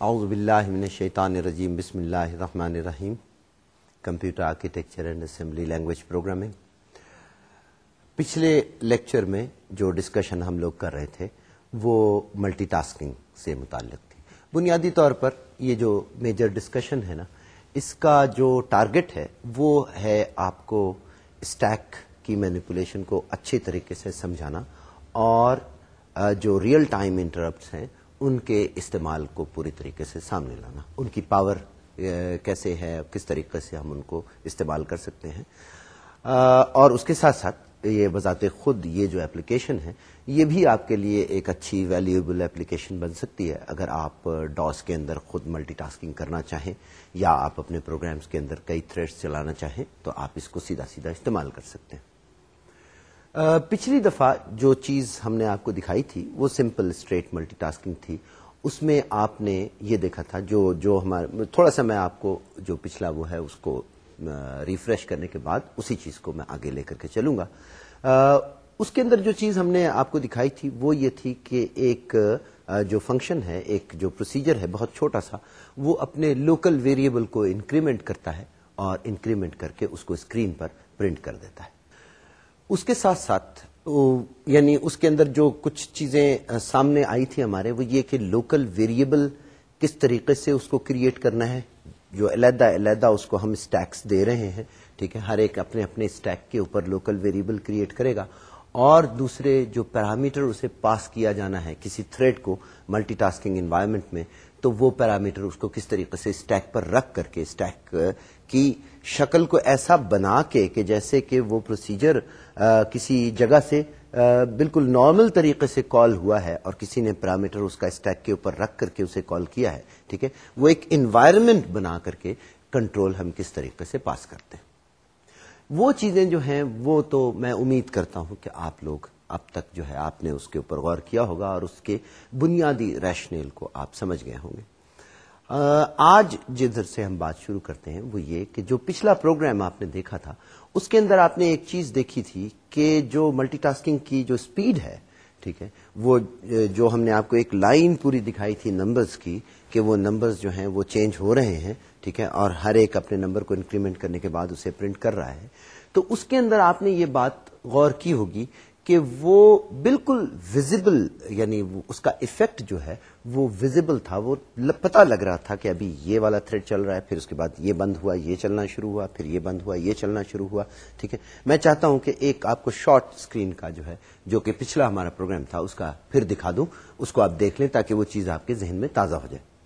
اعوذ باللہ من الشیطان الرجیم، بسم اللہ الرحمن الرحیم۔ Computer architecture and assembly language programming پچھلے لیکچر میں جو ڈسکشن ہم لوگ کر رہے تھے، وہ ملٹی ٹاسکنگ سے متعلق تھی۔ بنیادی طور پر یہ جو میجر ڈسکشن ہے نا، اس کا جو ٹارگٹ ہے، وہ ہے آپ کو اسٹیک کی مینیپولیشن کو اچھے طریقے سے سمجھانا اور جو ریئل ٹائم انٹرپٹس ہیں ان کے استعمال کو پوری طریقے سے سامنے لانا۔ ان کی پاور کیسے ہے، کس طریقے سے ہم ان کو استعمال کر سکتے ہیں۔ اور اس کے ساتھ ساتھ یہ بذات خود یہ جو اپلیکیشن ہے، یہ بھی آپ کے لیے ایک اچھی ویلیوبل اپلیکیشن بن سکتی ہے۔ اگر آپ ڈاس کے اندر خود ملٹی ٹاسکنگ کرنا چاہیں یا آپ اپنے پروگرامز کے اندر کئی تھریڈس چلانا چاہیں، تو آپ اس کو سیدھا سیدھا استعمال کر سکتے ہیں۔ پچھلی دفعہ جو چیز ہم نے آپ کو دکھائی تھی، وہ سمپل اسٹریٹ ملٹی ٹاسکنگ تھی۔ اس میں آپ نے یہ دیکھا تھا، جو جو ہمارے تھوڑا سا میں آپ کو جو پچھلا وہ ہے، اس کو ریفریش کرنے کے بعد اسی چیز کو میں آگے لے کر کے چلوں گا۔ اس کے اندر جو چیز ہم نے آپ کو دکھائی تھی، وہ یہ تھی کہ ایک جو فنکشن ہے، ایک جو پروسیجر ہے، بہت چھوٹا سا، وہ اپنے لوکل ویریبل کو انکریمنٹ کرتا ہے اور انکریمنٹ کر کے اس کو اسکرین پر پرنٹ کر دیتا ہے۔ اس کے ساتھ ساتھ یعنی اس کے اندر جو کچھ چیزیں سامنے آئی تھی ہمارے، وہ یہ کہ لوکل ویریبل کس طریقے سے اس کو کریٹ کرنا ہے، جو علیحدہ علیحدہ اس کو ہم اسٹیکس دے رہے ہیں، ٹھیک ہے؟ ہر ایک اپنے اپنے اسٹیک کے اوپر لوکل ویریبل کریٹ کرے گا، اور دوسرے جو پیرامیٹر اسے پاس کیا جانا ہے کسی تھریڈ کو ملٹی ٹاسکنگ انوائرمنٹ میں، تو وہ پیرامیٹر اس کو کس طریقے سے اسٹیک پر رکھ کر کے اسٹیک کی شکل کو ایسا بنا کے کہ جیسے کہ وہ پروسیجر کسی جگہ سے بالکل نارمل طریقے سے کال ہوا ہے اور کسی نے پیرامیٹر اس کا اسٹیک کے اوپر رکھ کر کے اسے کال کیا ہے، ٹھیک ہے؟ وہ ایک انوائرمنٹ بنا کر کے کنٹرول ہم کس طریقے سے پاس کرتے ہیں۔ وہ چیزیں جو ہیں، وہ تو میں امید کرتا ہوں کہ آپ لوگ اب تک جو ہے، آپ نے اس کے اوپر غور کیا ہوگا اور اس کے بنیادی ریشنل کو آپ سمجھ گئے ہوں گے۔ آج جدھر سے ہم بات شروع کرتے ہیں، وہ یہ کہ جو پچھلا پروگرام آپ نے دیکھا تھا، اس کے اندر آپ نے ایک چیز دیکھی تھی کہ جو ملٹی ٹاسکنگ کی جو سپیڈ ہے، ٹھیک ہے، وہ، جو ہم نے آپ کو ایک لائن پوری دکھائی تھی نمبرز کی کہ وہ نمبرز جو ہیں وہ چینج ہو رہے ہیں، ٹھیک ہے، اور ہر ایک اپنے نمبر کو انکریمنٹ کرنے کے بعد اسے پرنٹ کر رہا ہے۔ تو اس کے اندر آپ نے یہ بات غور کی ہوگی کہ وہ بالکل ویزیبل یعنی اس کا افیکٹ جو ہے وہ ویزیبل تھا، وہ پتا لگ رہا تھا کہ ابھی یہ والا تھریڈ چل رہا ہے، پھر اس کے بعد یہ بند ہوا، یہ چلنا شروع ہوا، پھر یہ بند ہوا، یہ چلنا شروع ہوا، ٹھیک ہے؟ میں چاہتا ہوں کہ ایک آپ کو شارٹ اسکرین کا جو ہے، جو کہ پچھلا ہمارا پروگرام تھا، اس کا پھر دکھا دوں، اس کو آپ دیکھ لیں تاکہ وہ چیز آپ کے ذہن میں تازہ ہو جائے۔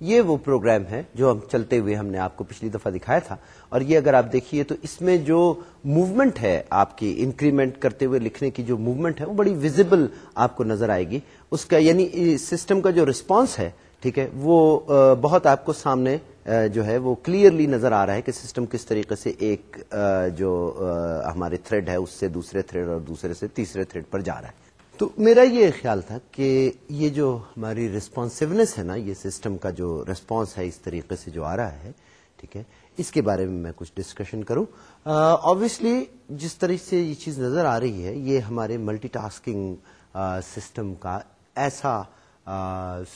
یہ وہ پروگرام ہے جو ہم چلتے ہوئے ہم نے آپ کو پچھلی دفعہ دکھایا تھا۔ اور یہ اگر آپ دیکھیے تو اس میں جو موومنٹ ہے آپ کی انکریمنٹ کرتے ہوئے لکھنے کی جو موومنٹ ہے وہ بڑی ویزیبل آپ کو نظر آئے گی۔ اس کا یعنی سسٹم کا جو رسپانس ہے، ٹھیک ہے، وہ بہت آپ کو سامنے جو ہے وہ کلیئرلی نظر آ رہا ہے کہ سسٹم کس طریقے سے ایک جو ہمارے تھریڈ ہے، اس سے دوسرے تھریڈ اور دوسرے سے تیسرے تھریڈ پر جا رہا ہے۔ تو میرا یہ خیال تھا کہ یہ جو ہماری ریسپانسونیس ہے نا، یہ سسٹم کا جو ریسپانس ہے، اس طریقے سے جو آ رہا ہے، ٹھیک ہے، اس کے بارے میں میں کچھ ڈسکشن کروں۔ آبویسلی جس طرح سے یہ چیز نظر آ رہی ہے، یہ ہمارے ملٹی ٹاسکنگ سسٹم کا ایسا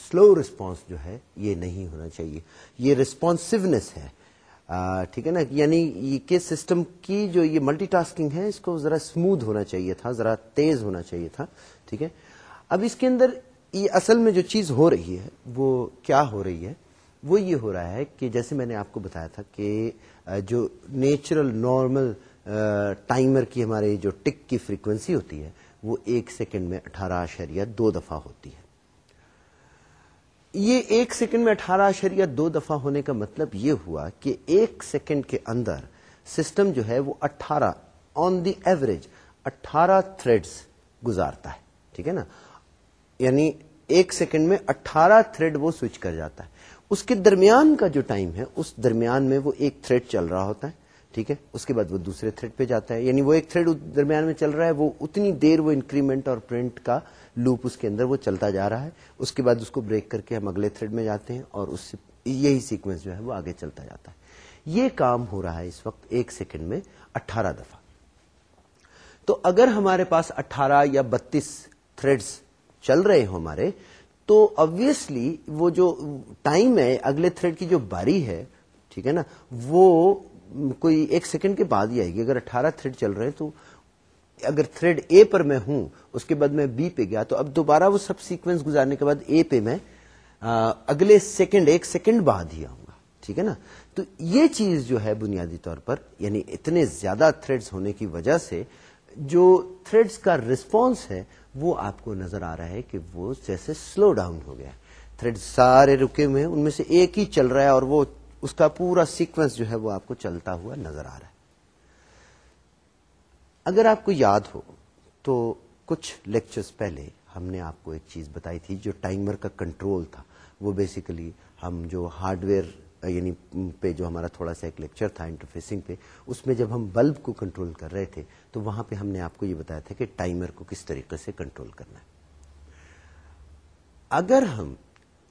سلو رسپانس جو ہے، یہ نہیں ہونا چاہیے۔ یہ ریسپانسونیس ہے۔ ٹھیک ہے نا؟ یعنی کہ سسٹم کی جو یہ ملٹی ٹاسکنگ ہے، اس کو ذرا اسموتھ ہونا چاہیے تھا، ذرا تیز ہونا چاہیے تھا، ٹھیک ہے؟ اب اس کے اندر یہ اصل میں جو چیز ہو رہی ہے، وہ کیا ہو رہی ہے؟ وہ یہ ہو رہا ہے کہ جیسے میں نے آپ کو بتایا تھا کہ جو نیچرل نارمل ٹائمر کی ہمارے جو ٹک کی فریکوینسی ہوتی ہے، وہ ایک سیکنڈ میں اٹھارہ اشریہ دو دفعہ ہوتی ہے۔ یہ ایک سیکنڈ میں اٹھارہ اشریہ دو دفعہ ہونے کا مطلب یہ ہوا کہ ایک سیکنڈ کے اندر سسٹم جو ہے وہ اٹھارہ آن دی ایوریج اٹھارہ تھریڈس گزارتا ہے، ٹھیک ہے نا؟ یعنی ایک سیکنڈ میں اٹھارہ تھریڈ وہ سوئچ کر جاتا ہے۔ اس کے درمیان کا جو ٹائم ہے، اس درمیان میں وہ ایک تھریڈ چل رہا ہوتا ہے، ٹھیک ہے؟ اس کے بعد وہ دوسرے تھریڈ پہ جاتا ہے۔ یعنی وہ ایک تھریڈ درمیان میں چل رہا ہے، وہ اتنی دیر وہ انکریمنٹ اور پرنٹ کا لوپ اس کے اندر وہ چلتا جا رہا ہے۔ اس کے بعد اس کو بریک کر کے ہم اگلے تھریڈ میں جاتے ہیں اور اس سے یہی سیکوینس جو ہے وہ آگے چلتا جاتا ہے۔ یہ کام ہو رہا ہے اس وقت ایک سیکنڈ میں اٹھارہ دفعہ۔ تو اگر ہمارے پاس اٹھارہ یا بتیس تھریڈس چل رہے ہوں ہمارے، تو obviously وہ جو ٹائم ہے، اگلے تھریڈ کی جو باری ہے، ٹھیک ہے نا، وہ کوئی ایک سیکنڈ کے بعد ہی آئے گی۔ اگر اٹھارہ تھریڈ چل رہے ہیں تو اگر تھریڈ اے پر میں ہوں، اس کے بعد میں بی پہ گیا، تو اب دوبارہ وہ سب سیکوینس گزارنے کے بعد اے پہ میں اگلے سیکنڈ ایک سیکنڈ بعد ہی آؤں گا، ٹھیک ہے نا؟ تو یہ چیز جو ہے بنیادی طور پر یعنی اتنے زیادہ تھریڈز ہونے کی وجہ سے، جو تھریڈز کا ریسپانس ہے، وہ آپ کو نظر آ رہا ہے کہ وہ جیسے سلو ڈاؤن ہو گیا تھریڈ سارے رکے ہوئے ہیں، ان میں سے ایک ہی چل رہا ہے اور وہ، اس کا پورا سیکوینس جو ہے وہ آپ کو چلتا ہوا نظر آ رہا ہے۔ اگر آپ کو یاد ہو تو کچھ لیکچرز پہلے ہم نے آپ کو ایک چیز بتائی تھی جو ٹائمر کا کنٹرول تھا۔ وہ بیسیکلی ہم جو ہارڈ ویئر یعنی پہ جو ہمارا تھوڑا سا ایک لیکچر تھا انٹرفیسنگ پہ، اس میں جب ہم بلب کو کنٹرول کر رہے تھے، تو وہاں پہ ہم نے آپ کو یہ بتایا تھا کہ ٹائمر کو کس طریقے سے کنٹرول کرنا ہے۔ اگر ہم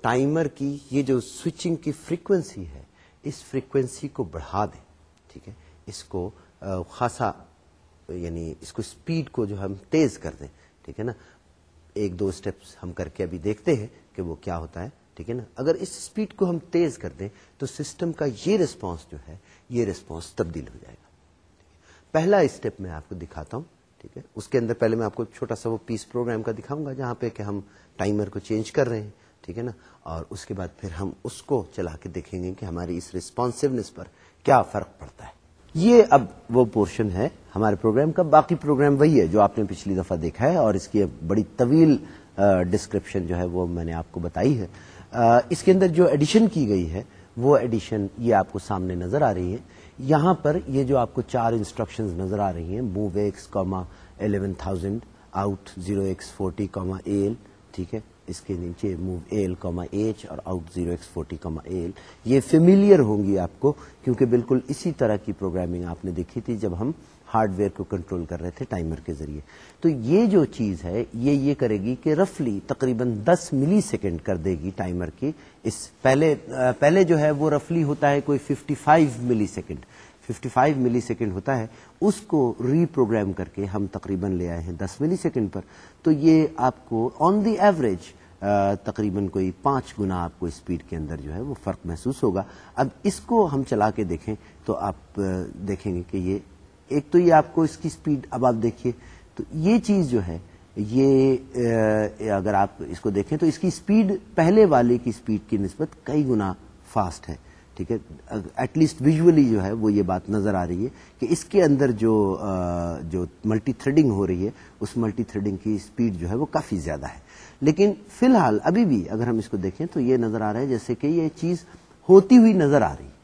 ٹائمر کی یہ جو سوئچنگ کی فریکوینسی ہے، اس فریکوینسی کو بڑھا دیں، ٹھیک ہے؟ اس کو خاصا یعنی اس کو اسپیڈ کو جو ہم تیز کر دیں، ٹھیک ہے نا؟ ایک دو اسٹیپس ہم کر کے ابھی دیکھتے ہیں کہ وہ کیا ہوتا ہے، ٹھیک ہے نا؟ اگر اس اسپیڈ کو ہم تیز کر دیں تو سسٹم کا یہ ریسپانس جو ہے، یہ ریسپانس تبدیل ہو جائے گا۔ پہلا اسٹیپ میں آپ کو دکھاتا ہوں، ٹھیک ہے؟ اس کے اندر پہلے میں آپ کو چھوٹا سا وہ پیس پروگرام کا دکھاؤں گا، جہاں پہ کہ ہم ٹائمر کو چینج کر رہے ہیں، ٹھیک ہے نا؟ اور اس کے بعد پھر ہم اس کو چلا کے دیکھیں گے کہ ہماری اس ریسپانسونیس پر کیا فرق پڑتا ہے۔ یہ اب وہ پورشن ہے ہمارے پروگرام کا، باقی پروگرام وہی ہے جو آپ نے پچھلی دفعہ دیکھا ہے اور اس کی بڑی طویل ڈسکرپشن جو ہے وہ میں نے آپ کو بتائی ہے۔ اس کے اندر جو ایڈیشن کی گئی ہے، وہ ایڈیشن یہ آپ کو سامنے نظر آ رہی ہے۔ یہاں پر یہ جو آپ کو چار انسٹرکشن نظر آ رہی ہیں move X comma eleven thousand out zero X forty comma L ٹھیک ہے؟ اس کے نیچے موو ایل کاما ایچ اور out zero X forty comma L یہ فیملیئر ہوں گی آپ کو کیونکہ بالکل اسی طرح کی پروگرامنگ آپ نے دیکھی تھی جب ہم ہارڈ ویئر کو کنٹرول کر رہے تھے ٹائمر کے ذریعے. تو یہ جو چیز ہے، یہ یہ کرے گی کہ رفلی تقریباً دس ملی سیکنڈ کر دے گی ٹائمر کی. اس پہلے پہلے جو ہے وہ رفلی ہوتا ہے کوئی fifty five millisecond fifty five millisecond ہوتا ہے، اس کو ری پروگرام کر کے ہم تقریباً لے آئے ہیں دس ملی سیکنڈ پر. تو یہ آپ کو آن دی ایوریج تقریباً کوئی پانچ گنا آپ کو اسپیڈ کے اندر جو ہے وہ فرق محسوس ہوگا۔ اب اس کو ہم چلا کے دیکھیں تو آپ دیکھیں گے کہ یہ، ایک تو یہ آپ کو اس کی اسپیڈ اب آپ دیکھیے۔ تو یہ چیز جو ہے، یہ اگر آپ اس کو دیکھیں تو اس کی اسپیڈ پہلے والے کی اسپیڈ کی نسبت کئی گنا فاسٹ ہے، ٹھیک ہے؟ ایٹ لیسٹ ویژلی جو ہے وہ یہ بات نظر آ رہی ہے کہ اس کے اندر جو جو ملٹی تھریڈنگ ہو رہی ہے، اس ملٹی تھریڈنگ کی اسپیڈ جو ہے وہ کافی زیادہ ہے۔ لیکن فی الحال ابھی بھی اگر ہم اس کو دیکھیں تو یہ نظر آ رہا ہے جیسے کہ یہ چیز ہوتی ہوئی نظر آ رہی ہے۔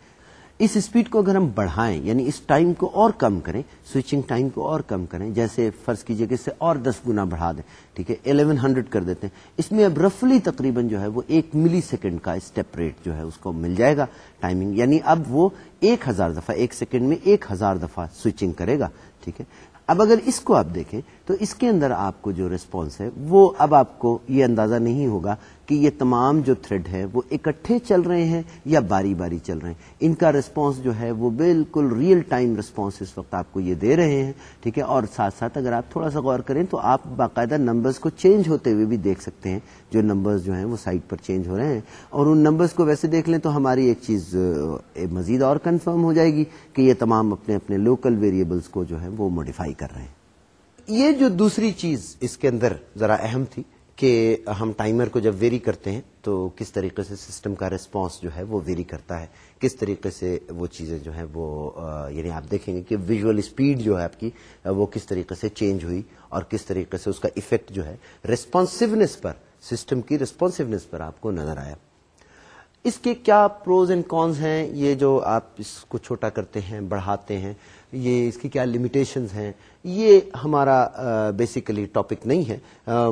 اس اسپیڈ کو اگر ہم بڑھائیں یعنی اس ٹائم کو اور کم کریں سوئچنگ ٹائم کو اور کم کریں، جیسے فرض کیجیے کہ اس سے اور دس گنا بڑھا دیں، ٹھیک ہے الیون ہنڈریڈ کر دیتے ہیں۔ اس میں اب رفلی تقریباً جو ہے وہ ایک ملی سیکنڈ کا اسٹیپ ریٹ جو ہے اس کو مل جائے گا ٹائمنگ یعنی اب وہ ایک ہزار دفعہ، ایک سیکنڈ میں ایک ہزار دفعہ سوئچنگ کرے گا، ٹھیک ہے۔ اب اگر اس کو آپ دیکھیں تو اس کے اندر آپ کو جو ریسپانس ہے وہ اب آپ کو یہ اندازہ نہیں ہوگا کہ یہ تمام جو تھریڈ ہے وہ اکٹھے چل رہے ہیں یا باری باری چل رہے ہیں؟ ان کا ریسپانس جو ہے وہ بالکل ریئل ٹائم ریسپانس اس وقت آپ کو یہ دے رہے ہیں، ٹھیک ہے؟ اور ساتھ ساتھ اگر آپ تھوڑا سا غور کریں تو آپ باقاعدہ نمبرز کو چینج ہوتے ہوئے بھی دیکھ سکتے ہیں۔ جو نمبرز جو ہیں وہ سائٹ پر چینج ہو رہے ہیں۔ اور ان نمبرز کو ویسے دیکھ لیں تو ہماری ایک چیز مزید اور کنفرم ہو جائے گی کہ یہ تمام اپنے اپنے لوکل ویریبلس کو جو ہے وہ موڈیفائی کر رہے ہیں۔ یہ جو دوسری چیز اس کے اندر ذرا اہم تھی کہ ہم ٹائمر کو جب ویری کرتے ہیں تو کس طریقے سے سسٹم کا ریسپانس جو ہے وہ ویری کرتا ہے، کس طریقے سے وہ چیزیں جو ہیں وہ یعنی آپ دیکھیں گے کہ ویژول اسپیڈ جو ہے آپ کی وہ کس طریقے سے چینج ہوئی اور کس طریقے سے اس کا افیکٹ جو ہے ریسپانسونیس پر سسٹم کی ریسپانسونیس پر آپ کو نظر آیا۔ اس کے کیا پروز اینڈ کونز ہیں؟ یہ جو آپ اس کو چھوٹا کرتے ہیں، بڑھاتے ہیں یہ اس کی کیا لمیٹیشنز ہیں؟ یہ ہمارا بیسیکلی ٹاپک نہیں ہے۔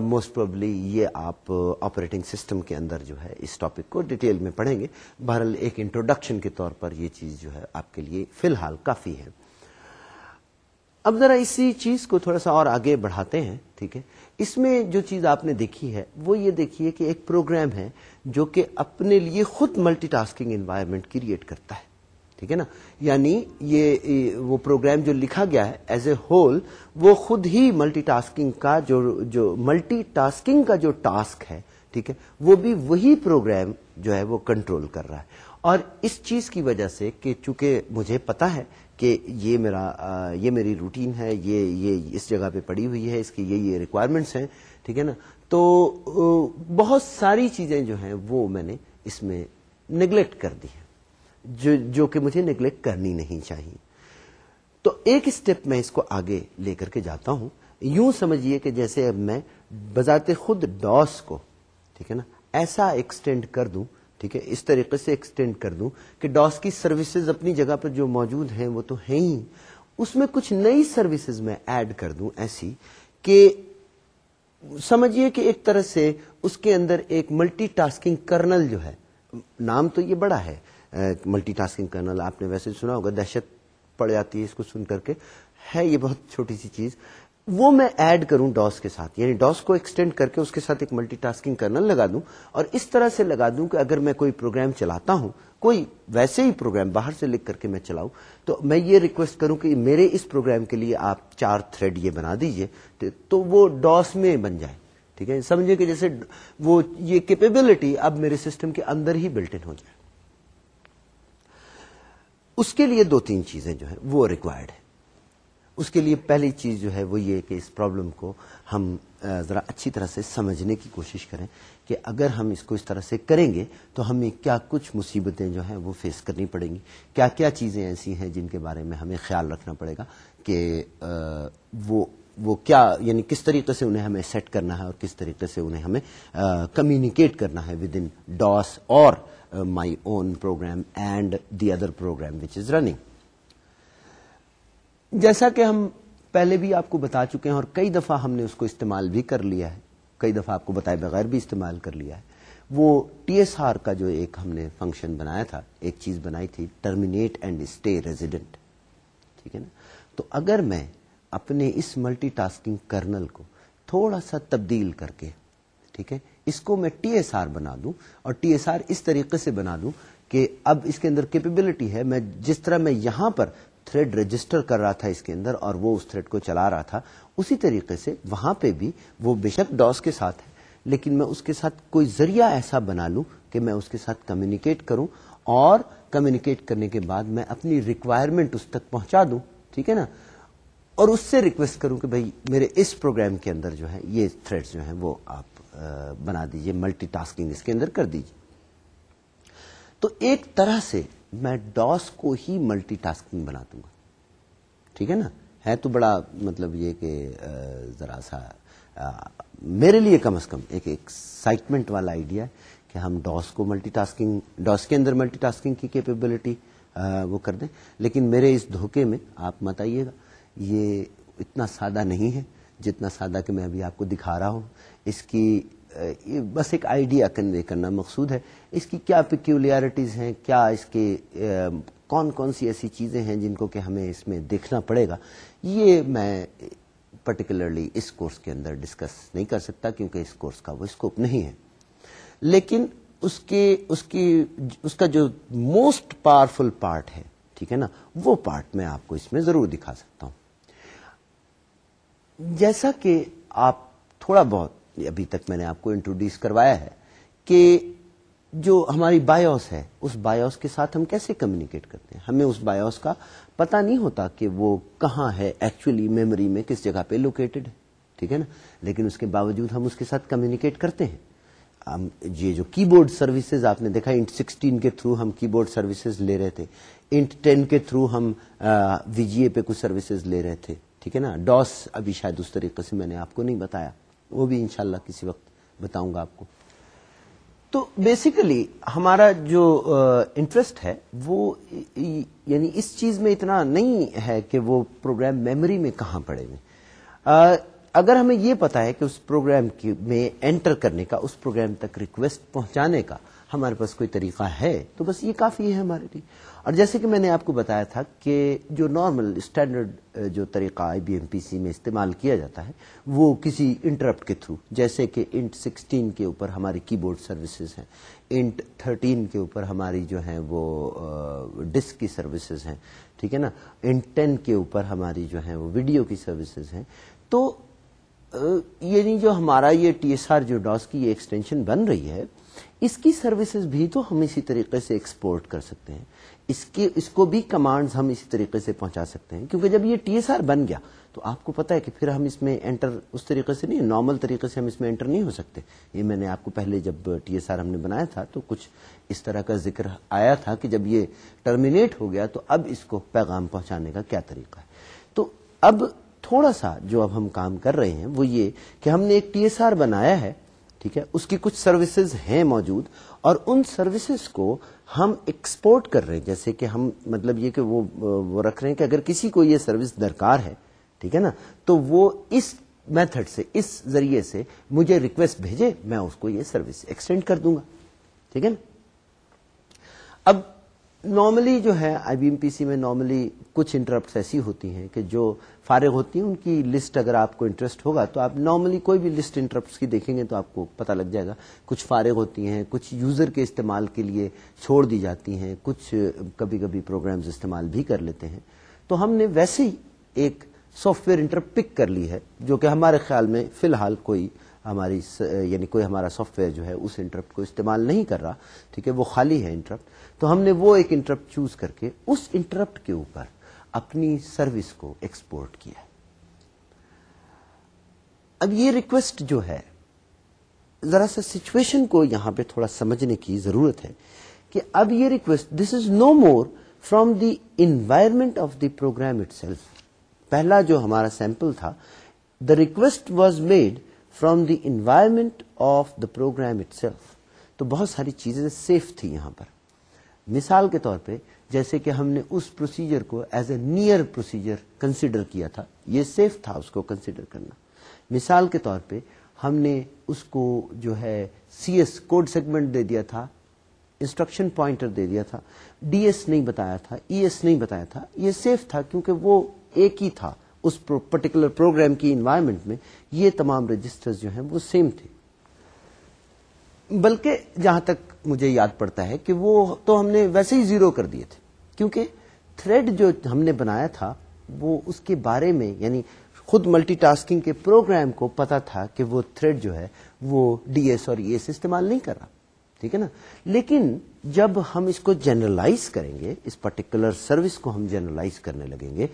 موسٹ پروبلی یہ آپ آپریٹنگ سسٹم کے اندر جو ہے اس ٹاپک کو ڈیٹیل میں پڑھیں گے۔ بہرحال ایک انٹروڈکشن کے طور پر یہ چیز جو ہے آپ کے لیے فی الحال کافی ہے۔ اب ذرا اسی چیز کو تھوڑا سا اور آگے بڑھاتے ہیں، ٹھیک ہے؟ اس میں جو چیز آپ نے دیکھی ہے، وہ یہ دیکھیے کہ ایک پروگرام ہے جو کہ اپنے لیے خود ملٹی ٹاسکنگ انوائرمنٹ کریٹ کرتا ہے۔ ٹھیک ہے نا؟ یعنی یہ وہ پروگرام جو لکھا گیا ہے ایز اے ہول وہ خود ہی ملٹی ٹاسکنگ کا جو جو ملٹی ٹاسکنگ کا جو ٹاسک ہے، ٹھیک ہے، وہ بھی وہی پروگرام جو ہے وہ کنٹرول کر رہا ہے۔ اور اس چیز کی وجہ سے کہ چونکہ مجھے پتا ہے کہ یہ میرا یہ میری روٹین ہے، یہ یہ اس جگہ پہ پڑی ہوئی ہے، اس کی یہ یہ ریکوائرمنٹس ہیں، ٹھیک ہے نا؟ تو بہت ساری چیزیں جو ہیں وہ میں نے اس میں نگلیکٹ کر دی ہیں۔ جو جو کہ مجھے نگلیکٹ کرنی نہیں چاہیے۔ تو ایک اسٹیپ میں اس کو آگے لے کر کے جاتا ہوں۔ یوں سمجھیے کہ جیسے اب میں بذات خود ڈاس کو، ٹھیک ہے نا، ایسا ایکسٹینڈ کر دوں، ٹھیک ہے، اس طریقے سے ایکسٹینڈ کر دوں کہ ڈاس کی سروسز اپنی جگہ پر جو موجود ہیں وہ تو ہیں ہی۔ اس میں کچھ نئی سروسز میں ایڈ کر دوں ایسی کہ سمجھیے کہ ایک طرح سے اس کے اندر ایک ملٹی ٹاسکنگ کرنل جو ہے، نام تو یہ بڑا ہے ملٹی ٹاسکنگ کرنل آپ نے ویسے سنا ہوگا، دہشت پڑ جاتی ہے اس کو سن کر کے۔ ہے یہ بہت چھوٹی سی چیز۔ وہ میں ایڈ کروں ڈاس کے ساتھ یعنی ڈاس کو ایکسٹینڈ کر کے اس کے ساتھ ایک ملٹی ٹاسکنگ کرنل لگا دوں اور اس طرح سے لگا دوں کہ اگر میں کوئی پروگرام چلاتا ہوں، کوئی ویسے ہی پروگرام باہر سے لکھ کر کے میں چلاؤں، تو میں یہ ریکویسٹ کروں کہ میرے اس پروگرام کے لیے آپ چار تھریڈ یہ بنا دیجیے، تو وہ ڈاس میں بن جائے۔ ٹھیک ہے؟ سمجھے کہ جیسے وہ یہ کیپیبلٹی اب میرے سسٹم کے اندر ہی بلٹ ان ہو جائے۔ اس کے لیے دو تین چیزیں جو ہیں، وہ ریکوائرڈ ہے اس کے لیے پہلی چیز جو ہے وہ یہ کہ اس پرابلم کو ہم ذرا اچھی طرح سے سمجھنے کی کوشش کریں کہ اگر ہم اس کو اس طرح سے کریں گے تو ہمیں کیا کچھ مصیبتیں جو ہیں وہ فیس کرنی پڑیں گی۔ کیا کیا چیزیں ایسی ہیں جن کے بارے میں ہمیں خیال رکھنا پڑے گا کہ وہ وہ کیا یعنی کس طریقے سے انہیں ہمیں سیٹ کرنا ہے اور کس طریقے سے انہیں ہمیں کمیونیکیٹ کرنا ہے ود ان ڈاس اور my own program and the other program which is running جیسا کہ ہم پہلے بھی آپ کو بتا چکے ہیں اور کئی دفعہ ہم نے اس کو استعمال بھی کر لیا ہے، کئی دفعہ آپ کو بتائے بغیر بھی استعمال کر لیا ہے۔ وہ ٹی ایس آر کا جو ایک ہم نے فنکشن بنایا تھا، ایک چیز بنائی تھی ٹرمینیٹ اینڈ اسٹے ریزیڈنٹ ٹھیک ہے نا؟ تو اگر میں اپنے اس ملٹی ٹاسکنگ کرنل کو تھوڑا سا تبدیل کر کے ٹھیک ہے؟ اس کو میں ٹی ایس آر بنا دوں اور ٹی ایس آر اس طریقے سے بنا دوں کہ اب اس کے اندر کیپیبلٹی ہے، میں جس طرح میں یہاں پر تھریڈ رجسٹر کر رہا تھا اس کے اندر اور وہ اس تھریڈ کو چلا رہا تھا، اسی طریقے سے وہاں پہ بھی وہ بے شک ڈاس کے ساتھ ہے۔ لیکن میں اس کے ساتھ کوئی ذریعہ ایسا بنا لوں کہ میں اس کے ساتھ کمیونیکیٹ کروں اور کمیونیکیٹ کرنے کے بعد میں اپنی ریکوائرمنٹ اس تک پہنچا دوں، ٹھیک ہے نا؟ اور اس سے ریکویسٹ کروں کہ بھائی میرے اس پروگرام کے اندر جو ہے، یہ تھریڈ جو ہیں وہ آپ بنا دیجیے ملٹی ٹاسکنگ اس کے اندر کر دیجیے۔ تو ایک طرح سے میں ڈاس کو ہی ملٹی ٹاسکنگ بنا دوں گا۔ ٹھیک ہے نا؟ ہے تو بڑا مطلب یہ کہ ذرا سا میرے لیے کم از کم ایک ایکسائٹمنٹ والا آئیڈیا ہے کہ ہم ڈاس کو ملٹی ٹاسکنگ ڈاس کے اندر ملٹی ٹاسکنگ کی کیپیبلٹی وہ کر دیں۔ لیکن میرے اس دھوکے میں آپ مت آئیے گا۔ یہ اتنا سادہ نہیں ہے جتنا سادہ کہ میں ابھی آپ کو دکھا رہا ہوں۔ اس کی بس ایک آئیڈیا کنوے کرنا مقصود ہے۔ اس کی کیا پیکولیرٹیز ہیں؟ کیا اس کے کون کون سی ایسی چیزیں ہیں جن کو کہ ہمیں اس میں دیکھنا پڑے گا؟ یہ میں پرٹیکولرلی اس کورس کے اندر ڈسکس نہیں کر سکتا کیونکہ اس کورس کا وہ اسکوپ نہیں ہے۔ لیکن اس کے، اس کی، اس کا جو موسٹ پاورفل پارٹ ہے، ٹھیک ہے نا؟ وہ پارٹ میں آپ کو اس میں ضرور دکھا سکتا ہوں۔ جیسا کہ آپ تھوڑا بہت ابھی تک میں نے آپ کو انٹروڈیوس کروایا ہے کہ جو ہماری بایوس ہے، اس بایوس کے ساتھ ہم کیسے کمیونیکیٹ کرتے ہیں؟ ہمیں اس بایوس کا پتا نہیں ہوتا کہ وہ کہاں ہے ایکچولی میموری میں کس جگہ پہ لوکیٹڈ ہے، ٹھیک ہے نا؟ لیکن اس کے باوجود ہم اس کے ساتھ کمیونیکیٹ کرتے ہیں۔ یہ جو کی بورڈ سروسز آپ نے دیکھا انٹ سکسٹین کے تھرو ہم کی بورڈ سروسز لے رہے تھے۔ انٹ ٹین کے تھرو ہم وی جی اے پہ کچھ سروسز لے رہے تھے، ٹھیک ہے نا؟ ڈاس ابھی شاید اس طریقے سے میں نے آپ کو نہیں بتایا۔ وہ بھی انشاءاللہ کسی وقت بتاؤں گا آپ کو۔ تو بیسیکلی ہمارا جو انٹرسٹ ہے، وہ یعنی اس چیز میں اتنا نہیں ہے کہ وہ پروگرام میموری میں کہاں پڑے ہوئے۔ اگر ہمیں یہ پتا ہے کہ اس پروگرام میں انٹر کرنے کا، اس پروگرام تک ریکویسٹ پہنچانے کا ہمارے پاس کوئی طریقہ ہے تو بس یہ کافی ہے ہمارے لیے۔ اور جیسے کہ میں نے آپ کو بتایا تھا کہ جو نارمل اسٹینڈرڈ جو طریقہ آئی بی ایم پی سی میں استعمال کیا جاتا ہے، وہ کسی انٹرپٹ کے تھرو جیسے کہ انٹ سکسٹین کے اوپر ہماری کی بورڈ سروسز ہیں انٹ تھرٹین کے اوپر ہماری جو ہیں وہ ڈسک کی سروسز ہیں، ٹھیک ہے نا؟ انٹ ٹین کے اوپر ہماری جو ہیں وہ ویڈیو کی سروسز ہیں۔ تو یعنی جو ہمارا یہ ٹی ایس آر جو ڈاس کی یہ ایکسٹینشن بن رہی ہے اس کی سروسز بھی تو ہم اسی طریقے سے ایکسپورٹ کر سکتے ہیں۔ اس کے اس کو بھی کمانڈز ہم اسی طریقے سے پہنچا سکتے ہیں۔ کیونکہ جب یہ ٹی ایس آر بن گیا تو آپ کو پتا ہے کہ پھر ہم اس میں انٹر اس طریقے سے نہیں نارمل طریقے سے ہم اس میں انٹر نہیں ہو سکتے۔ یہ میں نے آپ کو پہلے جب ٹی ایس آر ہم نے بنایا تھا تو کچھ اس طرح کا ذکر آیا تھا کہ جب یہ ٹرمینیٹ ہو گیا تو اب اس کو پیغام پہنچانے کا کیا طریقہ ہے۔ تو اب تھوڑا سا جو اب ہم کام کر رہے ہیں وہ یہ کہ ہم نے ایک ٹی ایس آر بنایا ہے۔ ٹھیک ہے؟ اس کی کچھ سروسز ہیں موجود اور ان سروسز کو ہم ایکسپورٹ کر رہے ہیں، جیسے کہ ہم مطلب یہ کہ وہ وہ رکھ رہے ہیں کہ اگر کسی کو یہ سروس درکار ہے، ٹھیک ہے نا؟ تو وہ اس میتھڈ سے، اس ذریعے سے مجھے ریکویسٹ بھیجے، میں اس کو یہ سروس ایکسٹینڈ کر دوں گا، ٹھیک ہے نا؟ اب نارملی جو ہے آئی بی ایم پی سی میں نارملی کچھ انٹرپٹ ایسی ہوتی ہیں کہ جو فارغ ہوتی ہیں، ان کی لسٹ اگر آپ کو انٹرسٹ ہوگا تو آپ نارملی کوئی بھی لسٹ انٹرپٹ کی دیکھیں گے تو آپ کو پتا لگ جائے گا۔ کچھ فارغ ہوتی ہیں، کچھ یوزر کے استعمال کے لیے چھوڑ دی جاتی ہیں، کچھ کبھی کبھی پروگرامز استعمال بھی کر لیتے ہیں۔ تو ہم نے ویسے ہی ایک سافٹ ویئر انٹرپٹ پک کر لی ہے، جو کہ ہمارے خیال میں فی الحال کوئی ہماری یعنی کوئی ہمارا سافٹ ویئر جو ہے اس انٹرپٹ کو استعمال نہیں کر رہا، ٹھیک ہے، وہ خالی ہے انٹرپٹ تو ہم نے وہ ایک انٹرپٹ چوز کر کے اس انٹرپٹ کے اوپر اپنی سروس کو ایکسپورٹ کیا اب یہ ریکویسٹ جو ہے، ذرا سا سچویشن کو یہاں پہ تھوڑا سمجھنے کی ضرورت ہے کہ اب یہ request this is no more from the environment of the program itself پہلا جو ہمارا سیمپل تھا the request was made from the environment of the program itself تو بہت ساری چیزیں سیف تھی یہاں پر۔ مثال کے طور پہ جیسے کہ ہم نے اس پروسیجر کو as a near procedure consider کیا تھا، یہ سیف تھا اس کو کنسیڈر کرنا۔ مثال کے طور پہ ہم نے اس کو جو ہے سی ایس کوڈ سیگمنٹ دے دیا تھا انسٹرکشن پوائنٹر دے دیا تھا۔ ڈی ایس نہیں بتایا تھا ای ایس نہیں بتایا تھا، یہ سیف تھا کیونکہ وہ ایک ہی تھا۔ اس پرٹیکولر پروگرام کی انوائرمنٹ میں یہ تمام رجسٹر جو ہیں وہ سیم تھے۔ بلکہ جہاں تک مجھے یاد پڑتا ہے کہ وہ تو ہم نے ویسے ہی زیرو کر دیے تھے۔ کیونکہ تھریڈ جو ہم نے بنایا تھا، وہ اس کے بارے میں یعنی خود ملٹی ٹاسکنگ کے پروگرام کو پتا تھا کہ وہ تھریڈ جو ہے، وہ ڈی ایس اور ای ایس استعمال نہیں کر رہا۔ ٹھیک ہے نا؟ لیکن جب ہم اس کو جنرلائز کریں گے، اس پرٹیکولر سروس کو ہم جنرلائز کرنے لگیں گے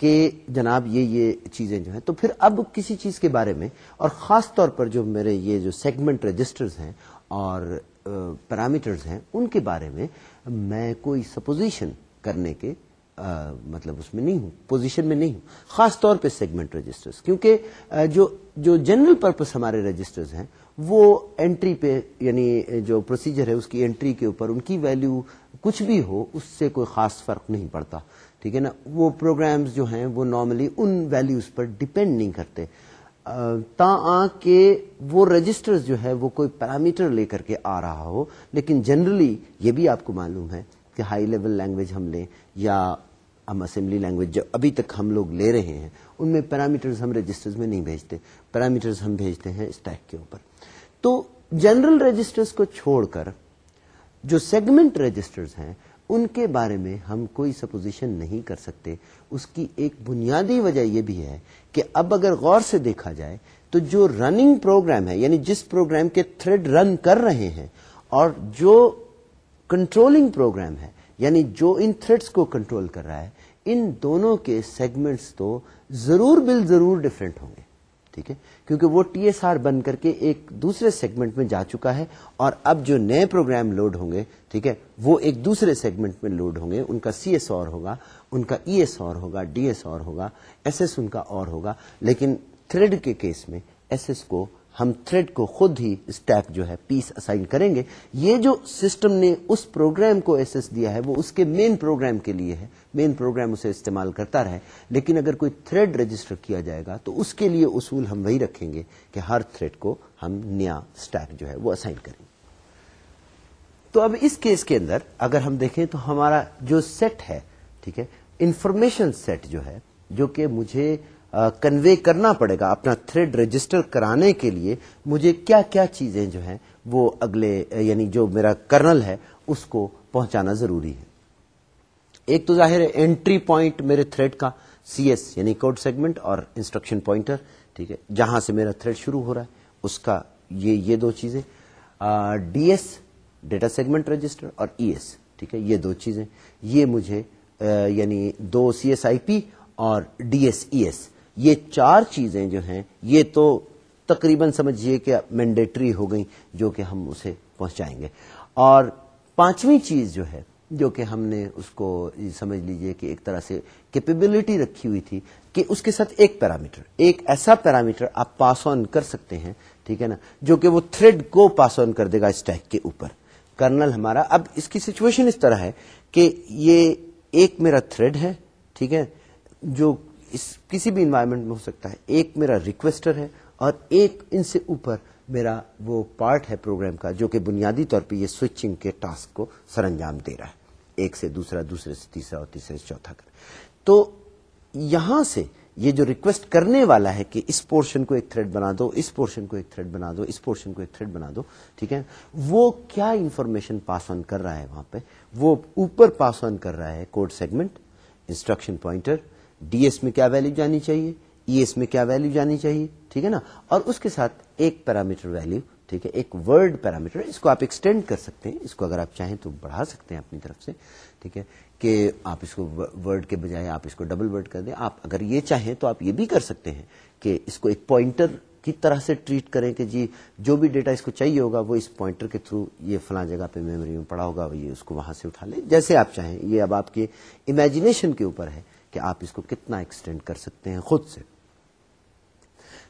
کہ جناب یہ یہ چیزیں جو ہیں تو پھر اب کسی چیز کے بارے میں اور خاص طور پر جو میرے یہ جو سیگمنٹ رجسٹرز ہیں اور پیرامیٹرز ہیں ان کے بارے میں میں کوئی سپوزیشن کرنے کے آ, مطلب اس میں نہیں ہوں پوزیشن میں نہیں ہوں خاص طور پہ سیگمنٹ رجسٹرز کیونکہ جو جو جنرل پرپز ہمارے رجسٹرز ہیں وہ انٹری پہ یعنی جو پروسیجر ہے اس کی انٹری کے اوپر ان کی ویلیو کچھ بھی ہو اس سے کوئی خاص فرق نہیں پڑتا۔ ٹھیک ہے نا؟ وہ پروگرامز جو ہیں وہ نارملی ان ویلیوز پر ڈپینڈ نہیں کرتے. تا آ کے وہ رجسٹر جو ہے وہ کوئی پیرامیٹر لے کر کے آ رہا ہو، لیکن جنرلی یہ بھی آپ کو معلوم ہے کہ ہائی لیول لینگویج ہم لیں یا ہم اسمبلی لینگویج جو ابھی تک ہم لوگ لے رہے ہیں، ان میں پیرامیٹرز ہم رجسٹرز میں نہیں بھیجتے. پیرامیٹرز ہم بھیجتے ہیں اسٹیک کے اوپر. تو جنرل رجسٹرز کو چھوڑ کر جو سیگمنٹ رجسٹرز ہیں ان کے بارے میں ہم کوئی سپوزیشن نہیں کر سکتے۔ اس کی ایک بنیادی وجہ یہ بھی ہے کہ اب اگر غور سے دیکھا جائے تو جو رننگ پروگرام ہے یعنی جس پروگرام کے تھریڈ رن کر رہے ہیں اور جو کنٹرولنگ پروگرام ہے یعنی جو ان تھریڈس کو کنٹرول کر رہا ہے، ان دونوں کے سیگمنٹس تو ضرور بل ضرور ڈفرینٹ ہوں گے۔ ٹھیک ہے؟ کیونکہ وہ ٹی ایس آر بن کر کے ایک دوسرے سیگمنٹ میں جا چکا ہے اور اب جو نئے پروگرام لوڈ ہوں گے، ٹھیک ہے؟ وہ ایک دوسرے سیگمنٹ میں لوڈ ہوں گے۔ ان کا سی ایس اور ہوگا، ان کا ای ایس اور ہوگا، ڈی ایس اور ہوگا، ایس ایس ان کا اور ہوگا، لیکن تھریڈ کے کیس میں ایس ایس کو ہم تھریڈ کو خود ہی اسٹیپ جو ہے پیس اسائن کریں گے۔ یہ جو سسٹم نے اس پروگرام کو ایس ایس دیا ہے، وہ اس کے مین پروگرام کے لیے ہے۔ مین پروگرام اسے استعمال کرتا رہے۔ لیکن اگر کوئی تھریڈ رجسٹر کیا جائے گا، تو اس کے لیے اصول ہم وہی رکھیں گے کہ ہر تھریڈ کو ہم نیا اسٹیک جو ہے وہ اسائن کریں۔ گے تو اب اس کیس کے اندر اگر ہم دیکھیں تو ہمارا جو سیٹ ہے، ٹھیک ہے انفارمیشن سیٹ جو ہے، جو کہ مجھے کنوے کرنا پڑے گا اپنا تھریڈ رجسٹر کرانے کے لیے، مجھے کیا کیا چیزیں جو ہیں وہ اگلے یعنی جو میرا کرنل ہے، اس کو پہنچانا ضروری ہے۔ ایک تو ظاہر ہے انٹری پوائنٹ میرے تھریڈ کا سی ایس یعنی کوڈ سیگمنٹ اور انسٹرکشن پوائنٹر ٹھیک ہے، جہاں سے میرا تھریڈ شروع ہو رہا ہے، اس کا یہ یہ دو چیزیں۔ D S data segment register اور ای ایس ٹھیک ہے، یہ دو چیزیں۔ یہ مجھے یعنی دو سی ایس آئی پی اور ڈی ایس ای ایس یہ چار چیزیں جو ہیں، یہ تو تقریباً سمجھیے کہ مینڈیٹری ہو گئی جو کہ ہم اسے پہنچائیں گے۔ اور پانچویں چیز جو ہے، جو کہ ہم نے اس کو سمجھ لیجیے کہ ایک طرح سے کیپیبلٹی رکھی ہوئی تھی کہ اس کے ساتھ ایک پیرامیٹر ایک ایسا پیرامیٹر آپ پاس آن کر سکتے ہیں، ٹھیک ہے نا؟ جو کہ وہ تھریڈ کو پاس آن کر دے گا اسٹیک کے اوپر۔ کرنل ہمارا، اب اس کی سچویشن اس طرح ہے کہ یہ ایک میرا تھریڈ ہے، ٹھیک ہے، جو اس کسی بھی انوائرمنٹ میں ہو سکتا ہے۔ ایک میرا ریکویسٹر ہے اور ایک ان سے اوپر میرا وہ پارٹ ہے پروگرام کا، جو کہ بنیادی طور پہ یہ سوئچنگ کے ٹاسک کو سر انجام دے رہا ہے۔ ایک سے دوسرا، دوسرے سے تیسرا اور تیسرے سے چوتھا۔ کر تو یہاں سے یہ جو ریکویسٹ کرنے والا ہے کہ اس پورشن کو ایک تھریڈ بنا دو، اس پورشن کو ایک تھریڈ بنا دو، اس پورشن کو ایک تھریڈ بنا دو، ٹھیک ہے؟ وہ کیا انفارمیشن پاس آن کر رہا ہے وہاں پہ؟ وہ اوپر پاس آن کر رہا ہے code segment instruction pointer D S میں کیا ویلو جانی چاہیے؟ ای ایس میں کیا ویلو جانی چاہیے؟ ٹھیک ہے نا؟ اور اس کے ساتھ ایک پیرامیٹر ویلو ٹھیک ہے، ایک ورڈ پیرامیٹر اس کو آپ ایکسٹینڈ کر سکتے ہیں۔ اس کو اگر آپ چاہیں تو بڑھا سکتے ہیں اپنی طرف سے، ٹھیک ہے، کہ آپ اس کو ورڈ کے بجائے آپ اس کو ڈبل ورڈ کر دیں۔ آپ اگر یہ چاہیں تو آپ یہ بھی کر سکتے ہیں کہ اس کو ایک پوائنٹر کی طرح سے ٹریٹ کریں کہ جی جو بھی ڈیٹا اس کو چاہیے ہوگا، وہ اس پوائنٹر کے تھرو یہ فلاں جگہ پہ میموری میں پڑا ہوگا یہ اس کو وہاں سے اٹھا لیں۔ جیسے آپ چاہیں، یہ اب آپ کے امیجنیشن کے اوپر ہے۔ کہ آپ اس کو کتنا ایکسٹینڈ کر سکتے ہیں خود سے۔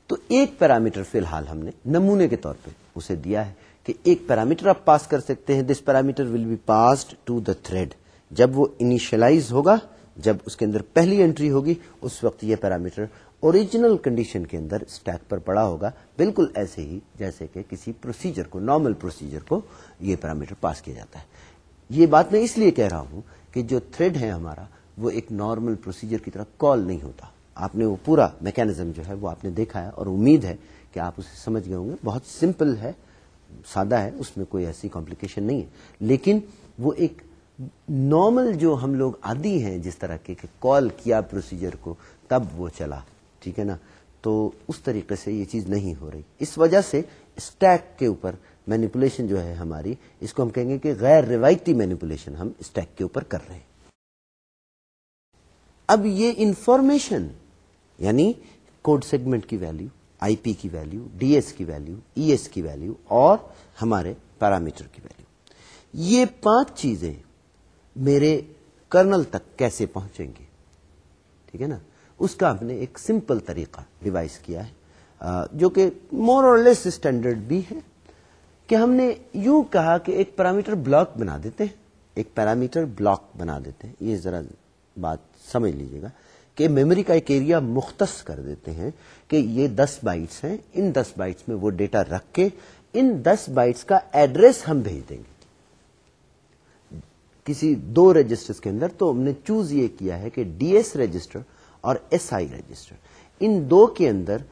تو ایک پیرامیٹر فی الحال ہم نے نمونے کے طور پہ اسے دیا ہے کہ ایک پیرامیٹر آپ پاس کر سکتے ہیں۔ This parameter will be passed to the thread جب وہ انیشلائز ہوگا، جب اس کے اندر پہلی انٹری ہوگی، اس وقت یہ پیرامیٹر اوریجنل کنڈیشن کے اندر اسٹیک پر پڑا ہوگا۔ بالکل ایسے ہی جیسے کہ کسی پروسیجر کو نارمل پروسیجر کو یہ پیرامیٹر پاس کیا جاتا ہے۔ یہ بات میں اس لیے کہہ رہا ہوں کہ جو تھریڈ ہے ہمارا وہ ایک نارمل پروسیجر کی طرح کال نہیں ہوتا۔ آپ نے وہ پورا میکینزم جو ہے وہ آپ نے دیکھا ہے اور امید ہے کہ آپ اسے سمجھ گئے ہوں گے۔ بہت سمپل ہے، سادہ ہے، اس میں کوئی ایسی کمپلیکیشن نہیں ہے۔ لیکن وہ ایک نارمل جو ہم لوگ عادی ہیں، جس طرح کے کال کیا پروسیجر کو، تب وہ چلا۔ ٹھیک ہے نا؟ تو اس طریقے سے یہ چیز نہیں ہو رہی۔ اس وجہ سے اسٹیک کے اوپر مینیپولیشن جو ہے ہماری، اس کو ہم کہیں گے کہ غیر روایتی مینیپولیشن ہم اسٹیک کے اوپر کر رہے ہیں۔ اب یہ انفارمیشن یعنی کوڈ سیگمنٹ کی ویلو آئی پی کی ویلو ڈی ایس کی ویلو ای ایس کی ویلو اور ہمارے پیرامیٹر کی ویلو یہ پانچ چیزیں میرے کرنل تک کیسے پہنچیں گے ٹھیک ہے نا؟ اس کا ہم نے ایک سمپل طریقہ ڈیوائس کیا ہے جو کہ مور اور لیس اسٹینڈرڈ بھی ہے کہ ہم نے یوں کہا کہ ایک پیرامیٹر بلاک بنا دیتے ہیں، ایک پیرامیٹر بلاک بنا دیتے ہیں۔ یہ ذرا بات سمجھ لیجیے گا کہ میموری کا ایک ایریا مختص کر دیتے ہیں کہ یہ دس بائٹس ہیں، ان دس بائٹس میں وہ ڈیٹا رکھ کے ان دس بائٹس کا ایڈریس ہم بھیج دیں گے۔ کسی دو رجسٹر کے اندر تو ہم نے چوز یہ کیا ہے کہ ڈی ایس رجسٹر اور ایس آئی رجسٹر ان دو کے اندر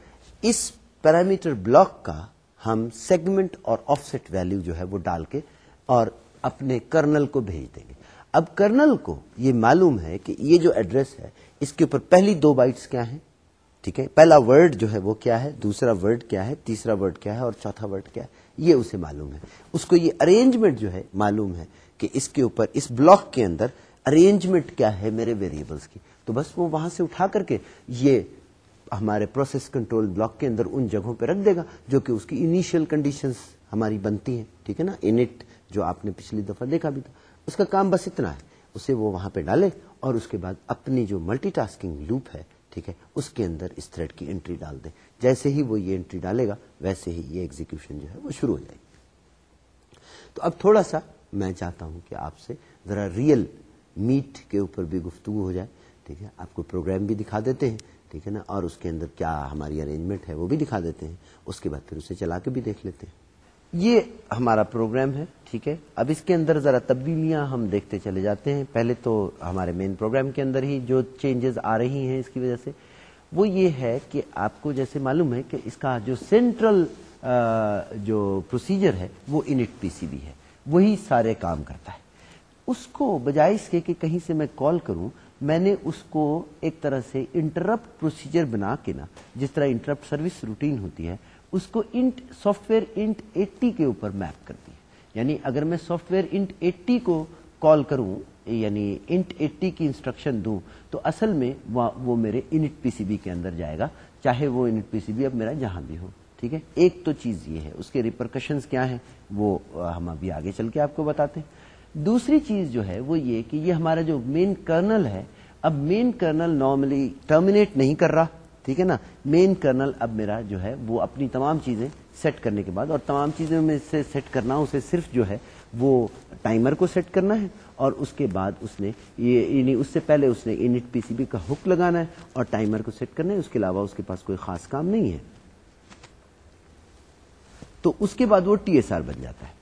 اس پیرامیٹر بلاک کا ہم سیگمنٹ اور آف سیٹ ویلو جو ہے وہ ڈال کے اور اپنے کرنل کو بھیج دیں گے۔ اب کرنل کو یہ معلوم ہے کہ یہ جو ایڈریس ہے، اس کے اوپر پہلی دو بائٹس کیا ہیں؟ ٹھیک ہے؟ پہلا ورڈ جو ہے وہ کیا ہے؟ دوسرا ورڈ کیا ہے؟ تیسرا ورڈ کیا ہے؟ اور چوتھا ورڈ کیا ہے؟ یہ اسے معلوم ہے۔ اس کو یہ ارینجمنٹ جو ہے معلوم ہے کہ اس کے اوپر، اس بلاک کے اندر ارینجمنٹ کیا ہے میرے ویریبلس کی۔ تو بس وہ وہاں سے اٹھا کر کے یہ ہمارے پروسیس کنٹرول بلاک کے اندر ان جگہوں پہ رکھ دے گا، جو کہ اس کی انیشیل کنڈیشنز ہماری بنتی ہیں۔ ٹھیک ہے نا؟ انٹ جو آپ نے پچھلی دفعہ دیکھا بھی تھا۔ اس کا کام بس اتنا ہے۔ اسے وہ وہاں پہ ڈالے اور اس کے بعد اپنی جو ملٹی ٹاسکنگ لوپ ہے، ٹھیک ہے، اس کے اندر اس تھریڈ کی انٹری ڈال دیں۔ جیسے ہی وہ یہ انٹری ڈالے گا، ویسے ہی یہ ایگزیکشن جو ہے وہ شروع ہو جائے گی۔ تو اب تھوڑا سا میں چاہتا ہوں کہ آپ سے ذرا ریئل میٹ کے اوپر بھی گفتگو ہو جائے۔ ٹھیک ہے، آپ کو پروگرام بھی دکھا دیتے ہیں، ٹھیک ہے نا، اور اس کے اندر کیا ہماری ارینجمنٹ ہے وہ بھی دکھا دیتے ہیں۔ اس کے بعد پھر اسے چلا کے بھی دیکھ لیتے ہیں۔ یہ ہمارا پروگرام ہے، ٹھیک ہے؟ اب اس کے اندر ذرا تبدیلیاں ہم دیکھتے چلے جاتے ہیں۔ پہلے تو ہمارے مین پروگرام کے اندر ہی جو چینجز آ رہی ہیں اس کی وجہ سے، وہ یہ ہے کہ آپ کو جیسے معلوم ہے کہ اس کا جو سینٹرل جو پروسیجر ہے، وہ انٹ پی سی بی ہے۔ وہی سارے کام کرتا ہے۔ اس کو بجائے اس کے کہ کہیں سے میں کال کروں، میں نے اس کو ایک طرح سے انٹرپٹ پروسیجر بنا کے نا، جس طرح انٹرپٹ سروس روٹین ہوتی ہے اس کو int software int eighty کے اوپر میپ کرتی ہے۔ یعنی اگر میں سافٹ ویئر انٹ ایٹی کو کال کروں یعنی انٹ ایٹی کی انسٹرکشن دوں، تو اصل میں وہ میرے انٹ پی سی بی کے اندر جائے گا۔ چاہے وہ انٹ پی سی بی اب میرا جہاں بھی ہو، ٹھیک ہے؟ ایک تو چیز یہ ہے، اس کے ریپرکشنز کیا ہیں، وہ ہم ابھی آگے چل کے آپ کو بتاتے ہیں۔ دوسری چیز جو ہے، وہ یہ کہ یہ ہمارا جو مین کرنل ہے، اب مین کرنل نارملی ٹرمینیٹ نہیں کر رہا۔ ٹھیک ہے نا؟ مین کرنل اب میرا جو ہے وہ اپنی تمام چیزیں سیٹ کرنے کے بعد اور تمام چیزوں میں سے سیٹ کرنا، اسے صرف جو ہے وہ ٹائمر کو سیٹ کرنا ہے اور اس کے بعد اس نے یہ یعنی اس سے پہلے اس نے انٹ پی سی بی کا ہک لگانا ہے اور ٹائمر کو سیٹ کرنا ہے، اس کے علاوہ اس کے پاس کوئی خاص کام نہیں ہے۔ تو اس کے بعد وہ ٹی ایس آر بن جاتا ہے۔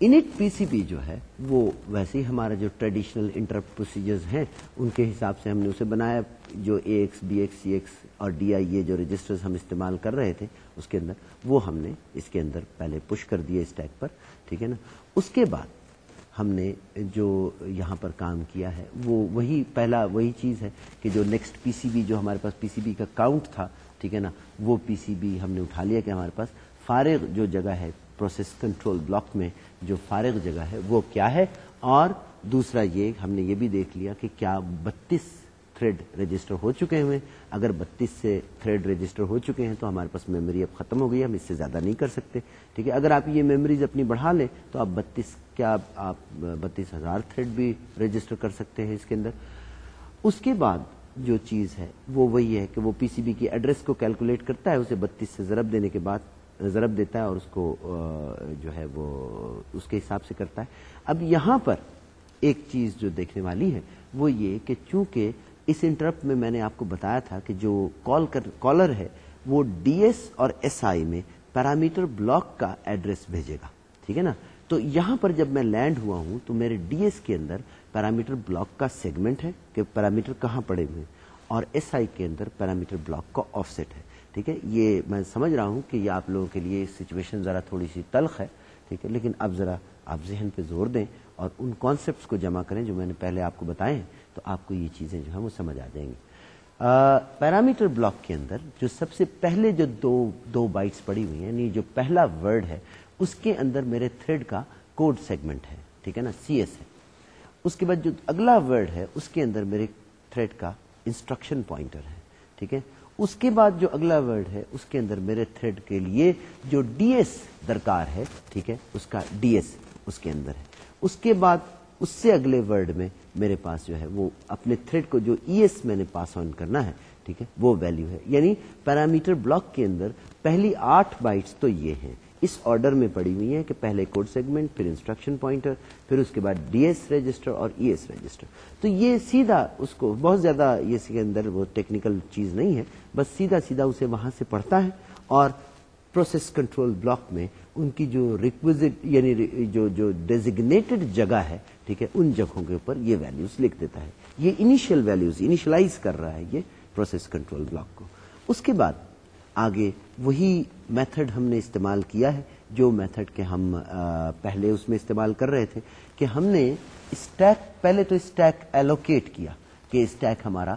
انٹ پی سی بی جو ہے، وہ ویسے ہی ہمارا جو ٹریڈیشنل انٹرپٹ پروسیجرز ہیں، ان کے حساب سے ہم نے اسے بنایا۔ جو A X B X C X اور ڈی آئی اے جو رجسٹرز ہم استعمال کر رہے تھے، اس کے اندر، وہ ہم نے اس کے اندر پہلے پش کر دیے اسٹیک پر، ٹھیک ہے نا؟ اس کے بعد ہم نے جو یہاں پر کام کیا ہے، وہ وہی پہلا وہی چیز ہے کہ جو نیکسٹ پی سی بی جو ہمارے پاس پی سی بی کا کاؤنٹ تھا، ٹھیک ہے نا؟ وہ پی سی بی ہم نے اٹھا لیا کہ ہمارے پاس فارغ جو جگہ ہے پروسیس کنٹرول بلاک میں جو فارغ جگہ ہے، وہ کیا ہے؟ اور دوسرا یہ، ہم نے یہ بھی دیکھ لیا کہ کیا بتیس تھریڈ رجسٹر ہو چکے ہیں۔ اگر بتیس سے تھریڈ رجسٹر ہو چکے ہیں تو ہمارے پاس میموری اب ختم ہو گئی ہم اس سے زیادہ نہیں کر سکتے۔ ٹھیک ہے، اگر آپ یہ میموریز اپنی بڑھا لیں تو آپ بتیس، کیا آپ بتیس ہزار تھریڈ بھی رجسٹر کر سکتے ہیں اس کے اندر۔ اس کے بعد جو چیز ہے، وہ وہی ہے کہ وہ پی سی بی کی ایڈریس کو کیلکولیٹ کرتا ہے، اسے بتیس سے ضرب دینے کے بعد ضرب دیتا ہے اور اس کو جو ہے وہ اس کے حساب سے کرتا ہے۔ اب یہاں پر ایک چیز جو دیکھنے والی ہے وہ یہ کہ چونکہ اس انٹرپٹ میں میں نے آپ کو بتایا تھا کہ جو کال کالر ہے وہ ڈی ایس اور ایس آئی میں پیرامیٹر بلاک کا ایڈریس بھیجے گا، ٹھیک ہے نا؟ تو یہاں پر جب میں لینڈ ہوا ہوں تو میرے ڈی ایس کے اندر پیرامیٹر بلاک کا سیگمنٹ ہے کہ پیرامیٹر کہاں پڑے ہوئے اور ایس آئی کے اندر پیرامیٹر بلاک کا آف سیٹ ہے۔ ٹھیک ہے؟ یہ میں سمجھ رہا ہوں کہ یہ آپ لوگوں کے لیے سچویشن ذرا تھوڑی سی تلخ ہے، ٹھیک ہے؟ لیکن اب ذرا آپ ذہن پہ زور دیں اور ان کانسیپٹس کو جمع کریں جو میں نے پہلے آپ کو بتائے ہیں، تو آپ کو یہ چیزیں جو ہیں وہ سمجھ آ جائیں گی۔ پیرامیٹر بلاک کے اندر جو سب سے پہلے جو دو دو بائٹس پڑی ہوئی ہیں یعنی جو پہلا ورڈ ہے، اس کے اندر میرے تھریڈ کا کوڈ سیگمنٹ ہے، ٹھیک ہے نا؟ سی ایس ہے۔ اس کے بعد جو اگلا ورڈ ہے، اس کے اندر میرے تھریڈ کا انسٹرکشن پوائنٹر ہے، ٹھیک ہے؟ اس کے بعد جو اگلا ورڈ ہے، اس کے اندر میرے تھریڈ کے لیے جو ڈی ایس درکار ہے، ٹھیک ہے، اس کا ڈی ایس اس کے اندر ہے۔ اس کے بعد اس سے اگلے ورڈ میں میرے پاس جو ہے، وہ اپنے تھریڈ کو جو ای ایس میں نے پاس آن کرنا ہے، ٹھیک ہے، وہ ویلو ہے۔ یعنی پیرامیٹر بلاک کے اندر پہلی آٹھ بائٹس تو یہ ہیں۔ اس آرڈر میں پڑی ہوئی ہے کہ پہلے کوڈ سیگمنٹ، پھر انسٹرکشن پوائنٹر، پھر اس کے بعد ڈی ایس رجسٹر اور ای ایس رجسٹر۔ تو یہ سیدھا اس کو، بہت زیادہ یہ اس کے اندر وہ ٹیکنیکل چیز نہیں ہے، بس سیدھا سیدھا اسے وہاں سے پڑھتا ہے اور پروسیس کنٹرول بلاک میں ان کی جو ریکویزٹ یعنی جو جو ڈیزیگنیٹڈ جگہ ہے، ٹھیک ہے، ان جگہوں کے اوپر یہ ویلوز لکھ دیتا ہے۔ یہ انیشیل ویلوز انیشلائز کر رہا ہے یہ پروسیس کنٹرول بلاک کو۔ اس کے بعد آگے وہی میتھڈ ہم نے استعمال کیا ہے، جو میتھڈ کے ہم پہلے اس میں استعمال کر رہے تھے، کہ ہم نے اسٹیک پہلے تو اسٹیک ایلوکیٹ کیا کہ اسٹیک ہمارا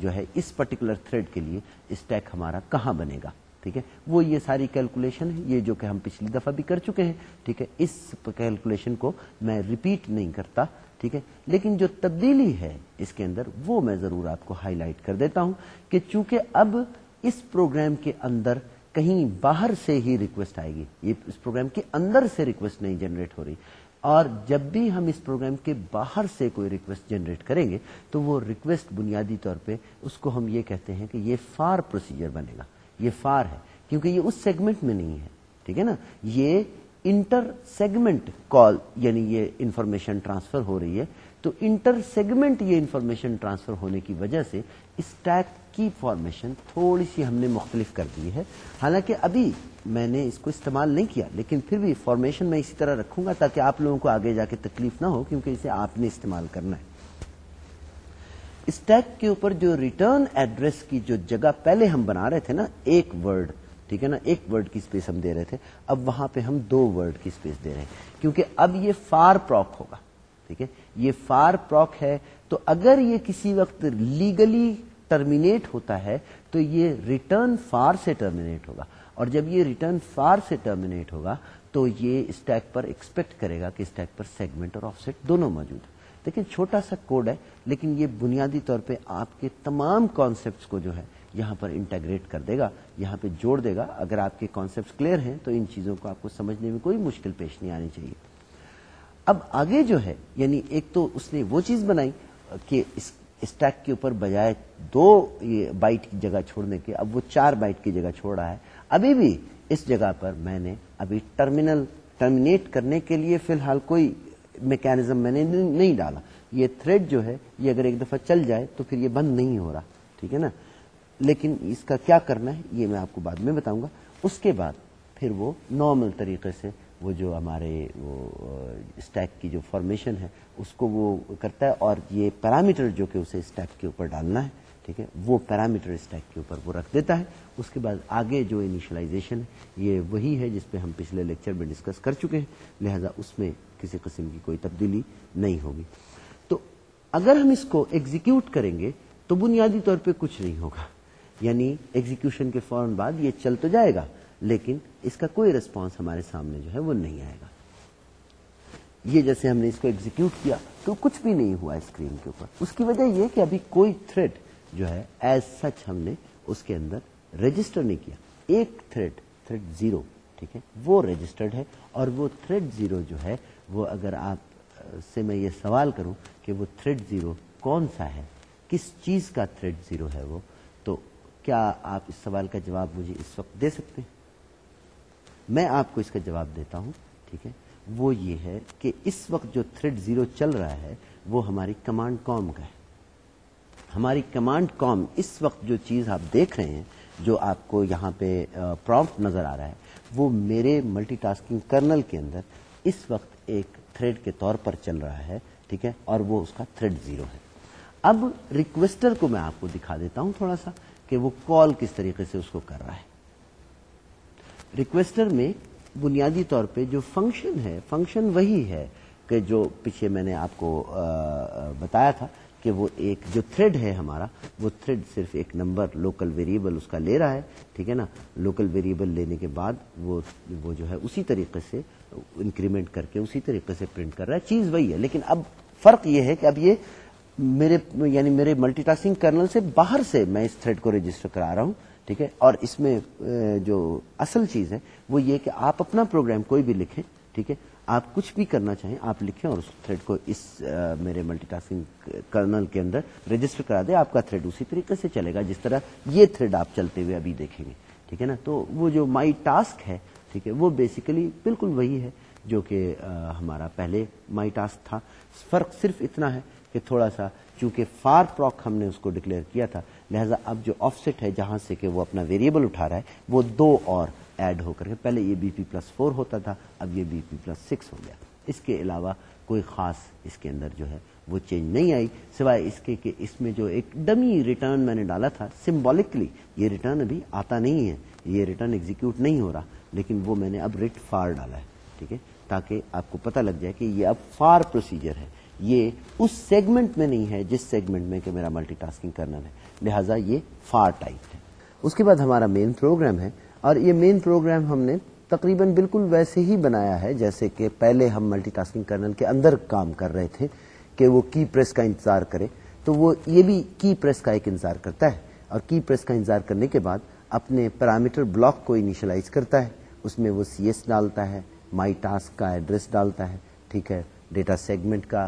جو ہے، اس پرٹیکولر تھریڈ کے لیے اسٹیک ہمارا کہاں بنے گا، ٹھیک ہے؟ وہ یہ ساری کیلکولیشن ہے، یہ جو کہ ہم پچھلی دفعہ بھی کر چکے ہیں، ٹھیک ہے؟ اس کیلکولیشن کو میں ریپیٹ نہیں کرتا، ٹھیک ہے؟ لیکن جو تبدیلی ہے اس کے اندر، وہ میں ضرور آپ کو ہائی لائٹ کر دیتا ہوں کہ چونکہ اب اس پروگرام کے اندر کہیں باہر سے ہی ریکویسٹ آئے گی۔ یہ اس پروگرام کے اندر سے ریکویسٹ نہیں جنریٹ ہو رہی۔ اور جب بھی ہم اس پروگرام کے باہر سے کوئی ریکویسٹ جنریٹ کریں گے، تو وہ ریکویسٹ بنیادی طور پہ اس کو ہم یہ کہتے ہیں کہ یہ فار پروسیجر بنے گا۔ یہ فار ہے، کیونکہ یہ اس سیگمنٹ میں نہیں ہے۔ ٹھیک ہے نا؟ یہ انٹر سیگمنٹ کال یعنی یہ انفارمیشن ٹرانسفر ہو رہی ہے، تو انٹر سیگمنٹ یہ انفارمیشن ٹرانسفر ہونے کی وجہ سے اسٹیک کی فارمیشن تھوڑی سی ہم نے مختلف کر دی ہے۔ حالانکہ ابھی میں نے اس کو استعمال نہیں کیا، لیکن پھر بھی فارمیشن میں اسی طرح رکھوں گا تاکہ آپ لوگوں کو آگے جا کے تکلیف نہ ہو، کیونکہ اسے آپ نے استعمال کرنا ہے۔ اسٹیک کے اوپر جو ریٹرن ایڈریس کی جو جگہ پہلے ہم بنا رہے تھے نا، ایک ورڈ ٹھیک ہے نا، ایک ورڈ کی اسپیس ہم دے رہے تھے، اب وہاں پہ ہم دو ورڈ کی اسپیس دے رہے ہیں۔ کیونکہ اب یہ فار پروک ہوگا، ٹھیک ہے؟ یہ فار پروک ہے، تو اگر یہ کسی وقت لیگلی ٹرمینیٹ ہوتا ہے، تو یہ ریٹرن فار سے ٹرمینیٹ ہوگا۔ اور جب یہ ریٹرن فار سے ٹرمینیٹ ہوگا، تو یہ اسٹیک پر ایکسپیکٹ کرے گا کہ اسٹیک پر سیگمنٹ اور آف سیٹ دونوں موجود ہیں۔ لیکن چھوٹا سا کوڈ ہے، لیکن یہ بنیادی طور پہ آپ کے تمام کانسیپٹس کو جو ہے یہاں پر انٹیگریٹ کر دے گا، یہاں پہ جوڑ دے گا۔ اگر آپ کے کانسیپٹ کلیئر ہیں تو ان چیزوں کو آپ کو سمجھنے میں کوئی مشکل پیش نہیں آنی چاہیے۔ اب آگے جو ہے یعنی ایک تو اس نے وہ چیز بنائی کہ اس اسٹیک کے اوپر بجائے دو بائٹ کی جگہ چھوڑنے کے، اب وہ چار بائٹ کی جگہ چھوڑ رہا ہے۔ ابھی بھی اس جگہ پر میں نے ابھی ٹرمینل ٹرمینیٹ کرنے کے لیے فی الحال کوئی میکینزم میں نے نہیں ڈالا۔ یہ تھریڈ جو ہے، یہ اگر ایک دفعہ چل جائے تو پھر یہ بند نہیں ہو رہا، ٹھیک ہے نا؟ لیکن اس کا کیا کرنا ہے یہ میں آپ کو بعد میں بتاؤں گا۔ اس کے بعد پھر وہ نارمل طریقے سے وہ جو ہمارے وہ اسٹیک کی جو فارمیشن ہے، اس کو وہ کرتا ہے اور یہ پیرامیٹر جو کہ اسے اسٹیک کے اوپر ڈالنا ہے، ٹھیک ہے؟ وہ پیرامیٹر اسٹیک کے اوپر وہ رکھ دیتا ہے۔ اس کے بعد آگے جو انیشلائزیشن ہے، یہ وہی ہے جس پہ ہم پچھلے لیکچر میں ڈسکس کر چکے ہیں۔ لہذا اس میں کسی قسم کی کوئی تبدیلی نہیں ہوگی۔ تو اگر ہم اس کو ایگزیکیوٹ کریں گے، تو بنیادی طور پہ کچھ نہیں ہوگا۔ یعنی ایگزیکشن کے فوراً بعد یہ چل تو جائے گا، لیکن اس کا کوئی ریسپانس ہمارے سامنے جو ہے وہ نہیں آئے گا۔ یہ جیسے ہم نے اس کو ایگزیکیوٹ کیا تو کچھ بھی نہیں ہوا اسکرین کے اوپر۔ اس کی وجہ یہ کہ ابھی کوئی تھریڈ جو ہے ایز سچ ہم نے اس کے اندر رجسٹر نہیں کیا۔ ایک تھریڈ تھریڈ زیرو ٹھیک ہے؟ وہ رجسٹرڈ ہے اور وہ تھریڈ زیرو جو ہے وہ اگر آپ سے میں یہ سوال کروں کہ وہ تھریڈ زیرو کون سا ہے؟ کس چیز کا تھریڈ زیرو ہے وہ؟ کیا آپ اس سوال کا جواب مجھے اس وقت دے سکتے ہیں؟ میں آپ کو اس کا جواب دیتا ہوں، ٹھیک ہے؟ وہ یہ ہے کہ اس وقت جو تھریڈ زیرو چل رہا ہے، وہ ہماری کمانڈ کام کا ہے۔ ہماری کمانڈ کام اس وقت جو چیز آپ دیکھ رہے ہیں، جو آپ کو یہاں پہ پرومپٹ نظر آ رہا ہے، وہ میرے ملٹی ٹاسکنگ کرنل کے اندر اس وقت ایک تھریڈ کے طور پر چل رہا ہے، ٹھیک ہے؟ اور وہ اس کا تھریڈ زیرو ہے۔ اب ریکویسٹر کو میں آپ کو دکھا دیتا ہوں تھوڑا سا۔ کہ وہ کال کس طریقے سے اس کو کر رہا ہے۔ ریکویسٹر میں بنیادی طور پہ جو فنکشن ہے فنکشن وہی ہے کہ جو پیچھے میں نے آپ کو بتایا تھا کہ وہ ایک جو تھریڈ ہے ہمارا، وہ تھریڈ صرف ایک نمبر لوکل ویریبل اس کا لے رہا ہے، ٹھیک ہے نا؟ لوکل ویریبل لینے کے بعد وہ وہ جو ہے اسی طریقے سے انکریمنٹ کر کے اسی طریقے سے پرنٹ کر رہا ہے۔ چیز وہی ہے، لیکن اب فرق یہ ہے کہ اب یہ میرے یعنی میرے ملٹی ٹاسکنگ کرنل سے باہر سے میں اس تھریڈ کو رجسٹر کرا رہا ہوں، ٹھیک ہے؟ اور اس میں جو اصل چیز ہے، وہ یہ کہ آپ اپنا پروگرام کوئی بھی لکھیں، ٹھیک ہے؟ آپ کچھ بھی کرنا چاہیں، آپ لکھیں اور اس تھریڈ کو اس میرے ملٹی ٹاسکنگ کرنل کے اندر رجسٹر کرا دیں، آپ کا تھریڈ اسی طریقے سے چلے گا جس طرح یہ تھریڈ آپ چلتے ہوئے ابھی دیکھیں گے، ٹھیک ہے نا؟ تو وہ جو مائی ٹاسک ہے، ٹھیک ہے، وہ بیسیکلی بالکل وہی ہے جو کہ ہمارا پہلے مائی ٹاسک تھا۔ فرق صرف اتنا ہے کہ تھوڑا سا چونکہ فار پروک ہم نے اس کو ڈکلیئر کیا تھا، لہذا اب جو آف سیٹ ہے جہاں سے کہ وہ اپنا ویریبل اٹھا رہا ہے، وہ دو اور ایڈ ہو کر کے، پہلے یہ بی پی پلس فور ہوتا تھا، اب یہ بی پی پلس سکس ہو گیا۔ اس کے علاوہ کوئی خاص اس کے اندر جو ہے وہ چینج نہیں آئی، سوائے اس کے کہ اس میں جو ایک ڈمی ریٹرن میں نے ڈالا تھا، سمبولکلی یہ ریٹرن ابھی آتا نہیں ہے، یہ ریٹرن ایگزیکیوٹ نہیں ہو رہا، لیکن وہ میں نے اب ریٹ فار ڈالا ہے، ٹھیک ہے؟ تاکہ آپ کو پتہ لگ جائے کہ یہ اب فار پروسیجر ہے۔ یہ اس سیگمنٹ میں نہیں ہے جس سیگمنٹ میں کہ میرا ملٹی ٹاسکنگ کرنا ہے۔ لہٰذا یہ فار ٹائپ ہے۔ اس کے بعد ہمارا مین پروگرام ہے اور یہ مین پروگرام ہم نے تقریباً بالکل ویسے ہی بنایا ہے، جیسے کہ پہلے ہم ملٹی ٹاسکنگ کرنل کے اندر کام کر رہے تھے کہ وہ کی پریس کا انتظار کرے، تو وہ یہ بھی کی پریس کا ایک انتظار کرتا ہے۔ اور کی پریس کا انتظار کرنے کے بعد اپنے پیرامیٹر بلاک کو انیشلائز کرتا ہے، اس میں وہ سی ایس ڈالتا ہے مائی ٹاسک کا ایڈریس ڈالتا ہے، ٹھیک ہے۔ ڈیٹا سیگمنٹ کا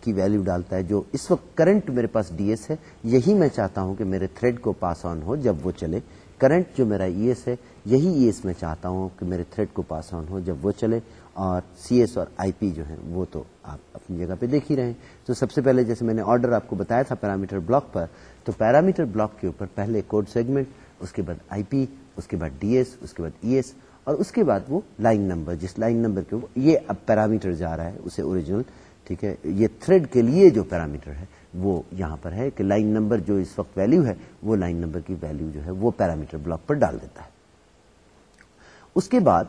کی ویلیو ڈالتا ہے جو اس وقت کرنٹ میرے پاس ڈی ایس ہے۔ یہی میں چاہتا ہوں کہ میرے تھریڈ کو پاس آن ہو جب وہ چلے۔ کرنٹ جو میرا ای ایس ہے، یہی ای ایس میں چاہتا ہوں کہ میرے تھریڈ کو پاس آن ہو جب وہ چلے۔ اور سی ایس اور آئی پی جو ہے وہ تو آپ اپنی جگہ پہ دیکھ ہی رہے ہیں۔ تو سب سے پہلے جیسے میں نے آرڈر آپ کو بتایا تھا پیرامیٹر بلاک پر، تو پیرامیٹر بلاک کے اوپر پہلے کوڈ سیگمنٹ، اس کے بعد آئی پی، اس کے بعد ڈی ایس، اس کے بعد ای ایس۔ اور اس کے بعد وہ لائن نمبر جس لائن نمبر کے یہ اب پیرامیٹر جا رہا ہے، اسے اوریجنل ٹھیک ہے، یہ تھریڈ کے لیے جو پیرامیٹر ہے، وہ یہاں پر ہے کہ لائن نمبر جو اس وقت ویلو ہے، وہ لائن نمبر کی ویلو جو ہے، وہ پیرامیٹر بلاک پر ڈال دیتا ہے۔ اس کے بعد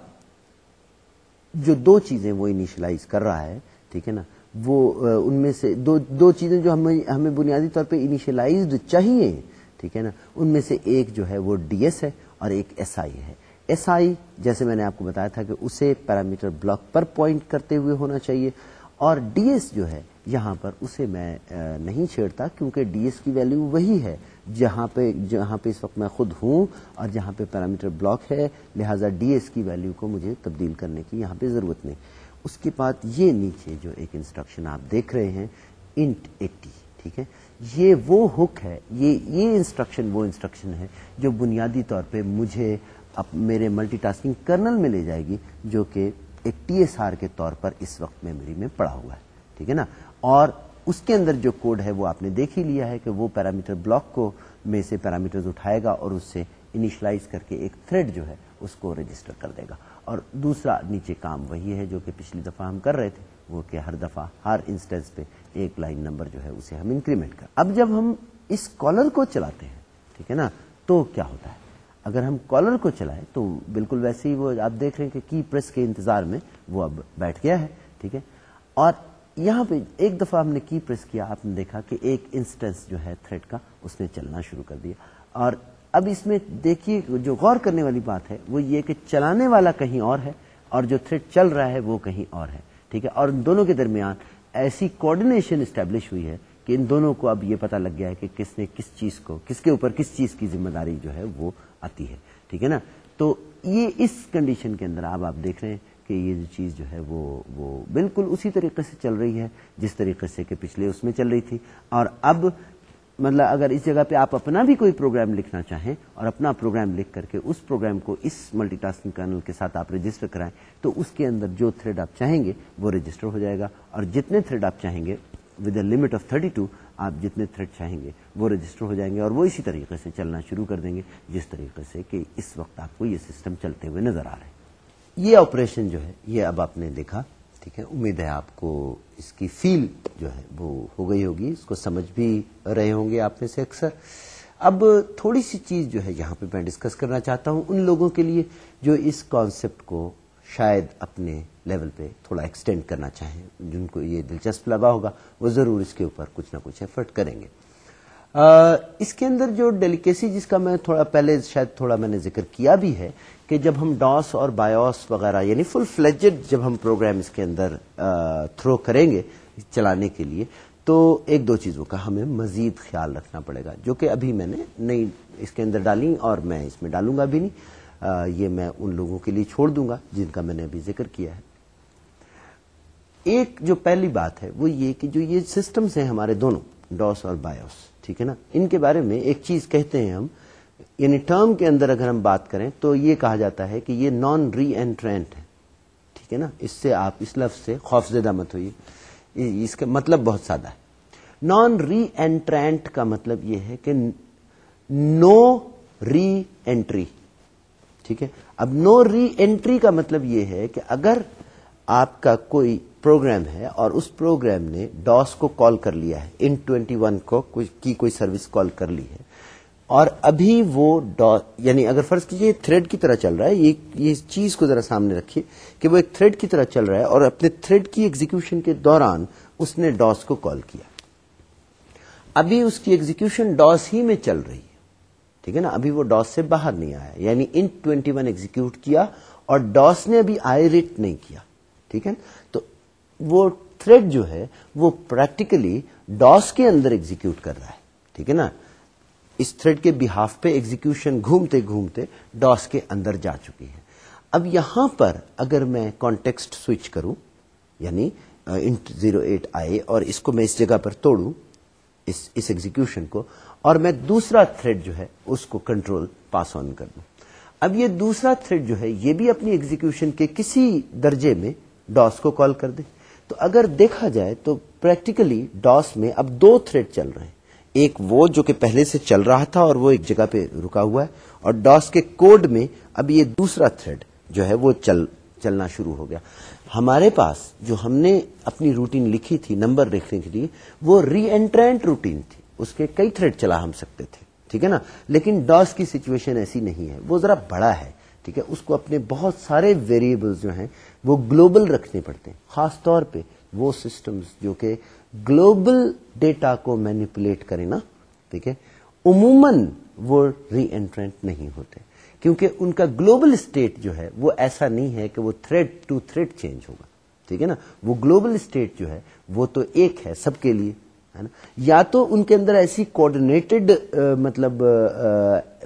جو دو چیزیں وہ انیشلائز کر رہا ہے، ٹھیک ہے نا، وہ ان میں سے دو دو چیزیں جو ہمیں ہمیں بنیادی طور پہ انیشلائزڈ چاہیے، ٹھیک ہے نا، ان میں سے ایک جو ہے وہ ڈی ایس ہے اور ایک ایس آئی ہے۔ ایس آئی جیسے میں نے آپ کو بتایا تھا کہ اسے پیرامیٹر بلاک پر پوائنٹ کرتے ہوئے ہونا چاہیے اور ڈی ایس جو ہے یہاں پر اسے میں نہیں چھیڑتا کیونکہ ڈی ایس کی ویلو وہی ہے جہاں پہ جہاں پہ اس وقت میں خود ہوں اور جہاں پہ پیرامیٹر بلاک ہے، لہٰذا ڈی ایس کی ویلو کو مجھے تبدیل کرنے کی یہاں پہ ضرورت نہیں۔ اس کے بعد یہ نیچے جو ایک انسٹرکشن آپ دیکھ رہے ہیں انٹ ایٹی ٹھیک ہے؟ یہ وہ ہک ہے، یہ یہ انسٹرکشن وہ انسٹرکشن ہے جو بنیادی طور پہ مجھے اب میرے ملٹی ٹاسکنگ کرنل میں لے جائے گی، جو کہ ایک ٹی ایس آر کے طور پر اس وقت میموری میں پڑا ہوا ہے، ٹھیک ہے نا؟ اور اس کے اندر جو کوڈ ہے وہ آپ نے دیکھ ہی لیا ہے کہ وہ پیرامیٹر بلاک کو میں سے پیرامیٹر اٹھائے گا اور اس سے انیشلائز کر کے ایک تھریڈ جو ہے اس کو رجسٹر کر دے گا۔ اور دوسرا نیچے کام وہی ہے جو کہ پچھلی دفعہ ہم کر رہے تھے، وہ کہ ہر دفعہ ہر انسٹنس پہ ایک لائن نمبر جو ہے اسے ہم انکریمنٹ کر۔ اب جب ہم اس کالر کو چلاتے ہیں، ٹھیک ہے نا؟ تو کیا ہوتا ہے؟ اگر ہم کالر کو چلائیں تو بالکل ویسے ہی وہ آپ دیکھ رہے ہیں کہ کی پریس کے انتظار میں وہ اب بیٹھ گیا ہے، ٹھیک ہے؟ اور یہاں پہ ایک دفعہ ہم نے کی پریس کیا، آپ نے دیکھا کہ ایک انسٹنس جو ہے تھریڈ کا، اس نے چلنا شروع کر دیا۔ اور اب اس میں دیکھیے جو غور کرنے والی بات ہے، وہ یہ کہ چلانے والا کہیں اور ہے اور جو تھریڈ چل رہا ہے وہ کہیں اور ہے، ٹھیک ہے؟ اور ان دونوں کے درمیان ایسی کوڈینیشن اسٹیبلش ہوئی ہے کہ ان دونوں کو اب یہ پتا لگ گیا ہے کہ کس نے کس چیز کو، کس کے اوپر کس چیز کی ذمہ داری جو ہے وہ آتی ہے۔ ٹھیک ہے نا؟ تو یہ اس کنڈیشن کے اندر اب آپ دیکھ رہے ہیں کہ یہ جو چیز جو ہے وہ وہ بالکل اسی طریقے سے چل رہی ہے، جس طریقے سے کہ پچھلے اس میں چل رہی تھی۔ اور اب مطلب اگر اس جگہ پہ آپ اپنا بھی کوئی پروگرام لکھنا چاہیں اور اپنا پروگرام لکھ کر کے اس پروگرام کو اس ملٹی ٹاسکنگ کرنل کے ساتھ آپ رجسٹر کرائیں، تو اس کے اندر جو تھریڈ آپ چاہیں گے وہ رجسٹر ہو جائے گا۔ اور جتنے تھریڈ آپ چاہیں گے with a limit of thirty two آپ جتنے تھریڈ چاہیں گے، وہ رجسٹر ہو جائیں گے اور وہ اسی طریقے سے چلنا شروع کر دیں گے، جس طریقے سے کہ اس وقت آپ کو یہ سسٹم چلتے ہوئے نظر آ رہے ہیں۔ یہ آپریشن جو ہے، یہ اب آپ نے دیکھا، ٹھیک ہے؟ امید ہے آپ کو اس کی فیل جو ہے وہ ہو گئی ہوگی، اس کو سمجھ بھی رہے ہوں گے آپ میں سے اکثر۔ اب تھوڑی سی چیز جو ہے، یہاں پہ میں ڈسکس کرنا چاہتا ہوں ان لوگوں کے لیے جو اس کانسیپٹ کو شاید اپنے لیول پہ تھوڑا ایکسٹینڈ کرنا چاہیں، جن کو یہ دلچسپ لگا ہوگا، وہ ضرور اس کے اوپر کچھ نہ کچھ ایفرٹ کریں گے۔ اس کے اندر جو ڈیلیکیسی جس کا میں تھوڑا پہلے شاید تھوڑا میں نے ذکر کیا بھی ہے کہ جب ہم ڈاس اور بایوس وغیرہ یعنی فل فلیجڈ جب ہم پروگرام اس کے اندر تھرو کریں گے چلانے کے لیے، تو ایک دو چیزوں کا ہمیں مزید خیال رکھنا پڑے گا، جو کہ ابھی میں نے نہیں اس کے اندر ڈالی اور میں اس میں ڈالوں گا بھی نہیں۔ یہ میں ان لوگوں کے لیے چھوڑ دوں گا جن کا میں نے ابھی ذکر کیا ہے۔ ایک جو پہلی بات ہے وہ یہ کہ جو یہ سسٹمز ہیں ہمارے دونوں ڈاس اور بایوس ٹھیک ہے نا؟ ان کے بارے میں ایک چیز کہتے ہیں ہم یعنی ٹرم کے اندر اگر ہم بات کریں تو یہ کہا جاتا ہے کہ یہ نان ری اینٹرینٹ ہے، ٹھیک ہے نا؟ اس سے آپ اس لفظ سے خوف زدہ مت ہوئی اس کا مطلب بہت سادہ ہے۔ نان ری اینٹرینٹ کا مطلب یہ ہے کہ نو ری اینٹری ٹھیک ہے؟ اب نو ری اینٹری کا مطلب یہ ہے کہ اگر آپ کا کوئی پروگرام ہے اور اس پروگرام نے ڈاس کو کال کر لیا ہے ان ٹوینٹی ون کو کی کوئی سروس کال کر لی ہے، اور ابھی وہ یعنی اگر فرض کیجیے تھریڈ کی طرح چل رہا ہے، یہ چیز کو ذرا سامنے رکھیے کہ وہ ایک تھریڈ کی طرح چل رہا ہے اور اپنے تھریڈ کی ایگزیکشن کے دوران اس نے ڈاس کو کال کیا۔ ابھی اس کی ایگزیکشن ڈاس ہی میں چل رہی ہے۔ ٹھیک ہے نا؟ ابھی وہ ڈاس سے باہر نہیں آیا یعنی ان ٹوینٹی ون ایگزیکیوٹ کیا اور ڈاس نے ابھی آئی ریٹ نہیں کیا، ٹھیک ہے؟ تو وہ تھریڈ جو ہے، وہ پریکٹیکلی ڈاس کے اندر ایگزیکیوٹ کر رہا ہے، ٹھیک ہے نا؟ اس تھریڈ کے بہاف پہ ایگزیکشن گھومتے گھومتے ڈاس کے اندر جا چکی ہے۔ اب یہاں پر اگر میں کانٹیکسٹ سوئچ کروں یعنی انٹ زیرو ایٹ آئے اور اس کو میں اس جگہ پر توڑوں، اس اس ایگزیکشن کو اور میں دوسرا تھریڈ جو ہے اس کو کنٹرول پاس آن کر دوں۔ اب یہ دوسرا تھریڈ جو ہے یہ بھی اپنی ایگزیکشن کے کسی درجے میں ڈاس کو کال کر دے۔ تو اگر دیکھا جائے تو پریکٹیکلی ڈاس میں اب دو تھریڈ چل رہے ہیں۔ ایک وہ جو کہ پہلے سے چل رہا تھا اور وہ ایک جگہ پہ رکا ہوا ہے۔ اور ڈاس کے کوڈ میں اب یہ دوسرا تھریڈ جو ہے وہ چل، چلنا شروع ہو گیا۔ ہمارے پاس جو ہم نے اپنی روٹین لکھی تھی نمبر لکھنے کے لیے، وہ ری اینٹرینٹ روٹین تھی۔ اس کے کئی تھریڈ چلا ہم سکتے تھے، ٹھیک ہے نا؟ لیکن ڈاس کی سچویشن ایسی نہیں ہے، وہ ذرا بڑا ہے، ٹھیک ہے؟ اس کو اپنے بہت سارے ویریبل جو ہیں، وہ گلوبل رکھنے پڑتے ہیں، خاص طور پہ وہ سسٹمز جو کہ گلوبل ڈیٹا کو مینیپولیٹ کریں نا، ٹھیک ہے؟ عموماً وہ ری انٹرنٹ نہیں ہوتے، کیونکہ ان کا گلوبل اسٹیٹ جو ہے، وہ ایسا نہیں ہے کہ وہ تھریڈ ٹو تھریڈ چینج ہوگا، ٹھیک ہے نا؟ وہ گلوبل اسٹیٹ جو ہے، وہ تو ایک ہے سب کے لیے ہے نا؟ یا تو ان کے اندر ایسی کوآڈینیٹڈ مطلب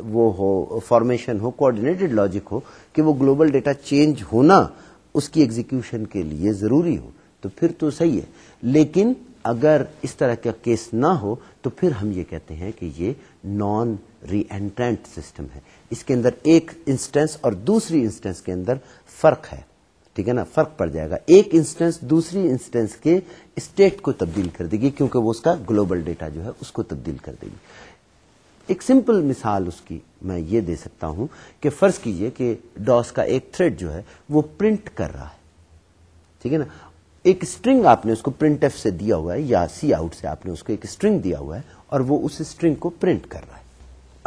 وہ ہو فارمیشن ہو کوآڈینیٹڈ لاجک ہو کہ وہ گلوبل ڈیٹا چینج ہونا اس کی ایگزیکیوشن کے لیے ضروری ہو، تو پھر تو صحیح ہے۔ لیکن اگر اس طرح کا کیس نہ ہو، تو پھر ہم یہ کہتے ہیں کہ یہ نان ری اینٹرنٹ سسٹم ہے۔ اس کے اندر ایک انسٹنس اور دوسری انسٹنس کے اندر فرق ہے۔ ٹھیک ہے نا، فرق پڑ جائے گا۔ ایک انسٹنس دوسری انسٹنس کے اسٹیٹ کو تبدیل کر دے گی، کیونکہ وہ اس کا گلوبل ڈیٹا جو ہے اس کو تبدیل کر دے گی۔ ایک سمپل مثال اس کی میں یہ دے سکتا ہوں کہ فرض کیجیے کہ ڈاس کا ایک تھریڈ جو ہے وہ پرنٹ کر رہا ہے۔ ٹھیک ہے نا؟ ایک اسٹرنگ آپ نے اس کو پرنٹ ایف سے دیا ہوا ہے یا سی آؤٹ سے آپ نے اس کو ایک اسٹرنگ دیا ہوا ہے اور وہ اس اسٹرنگ کو پرنٹ کر رہا ہے۔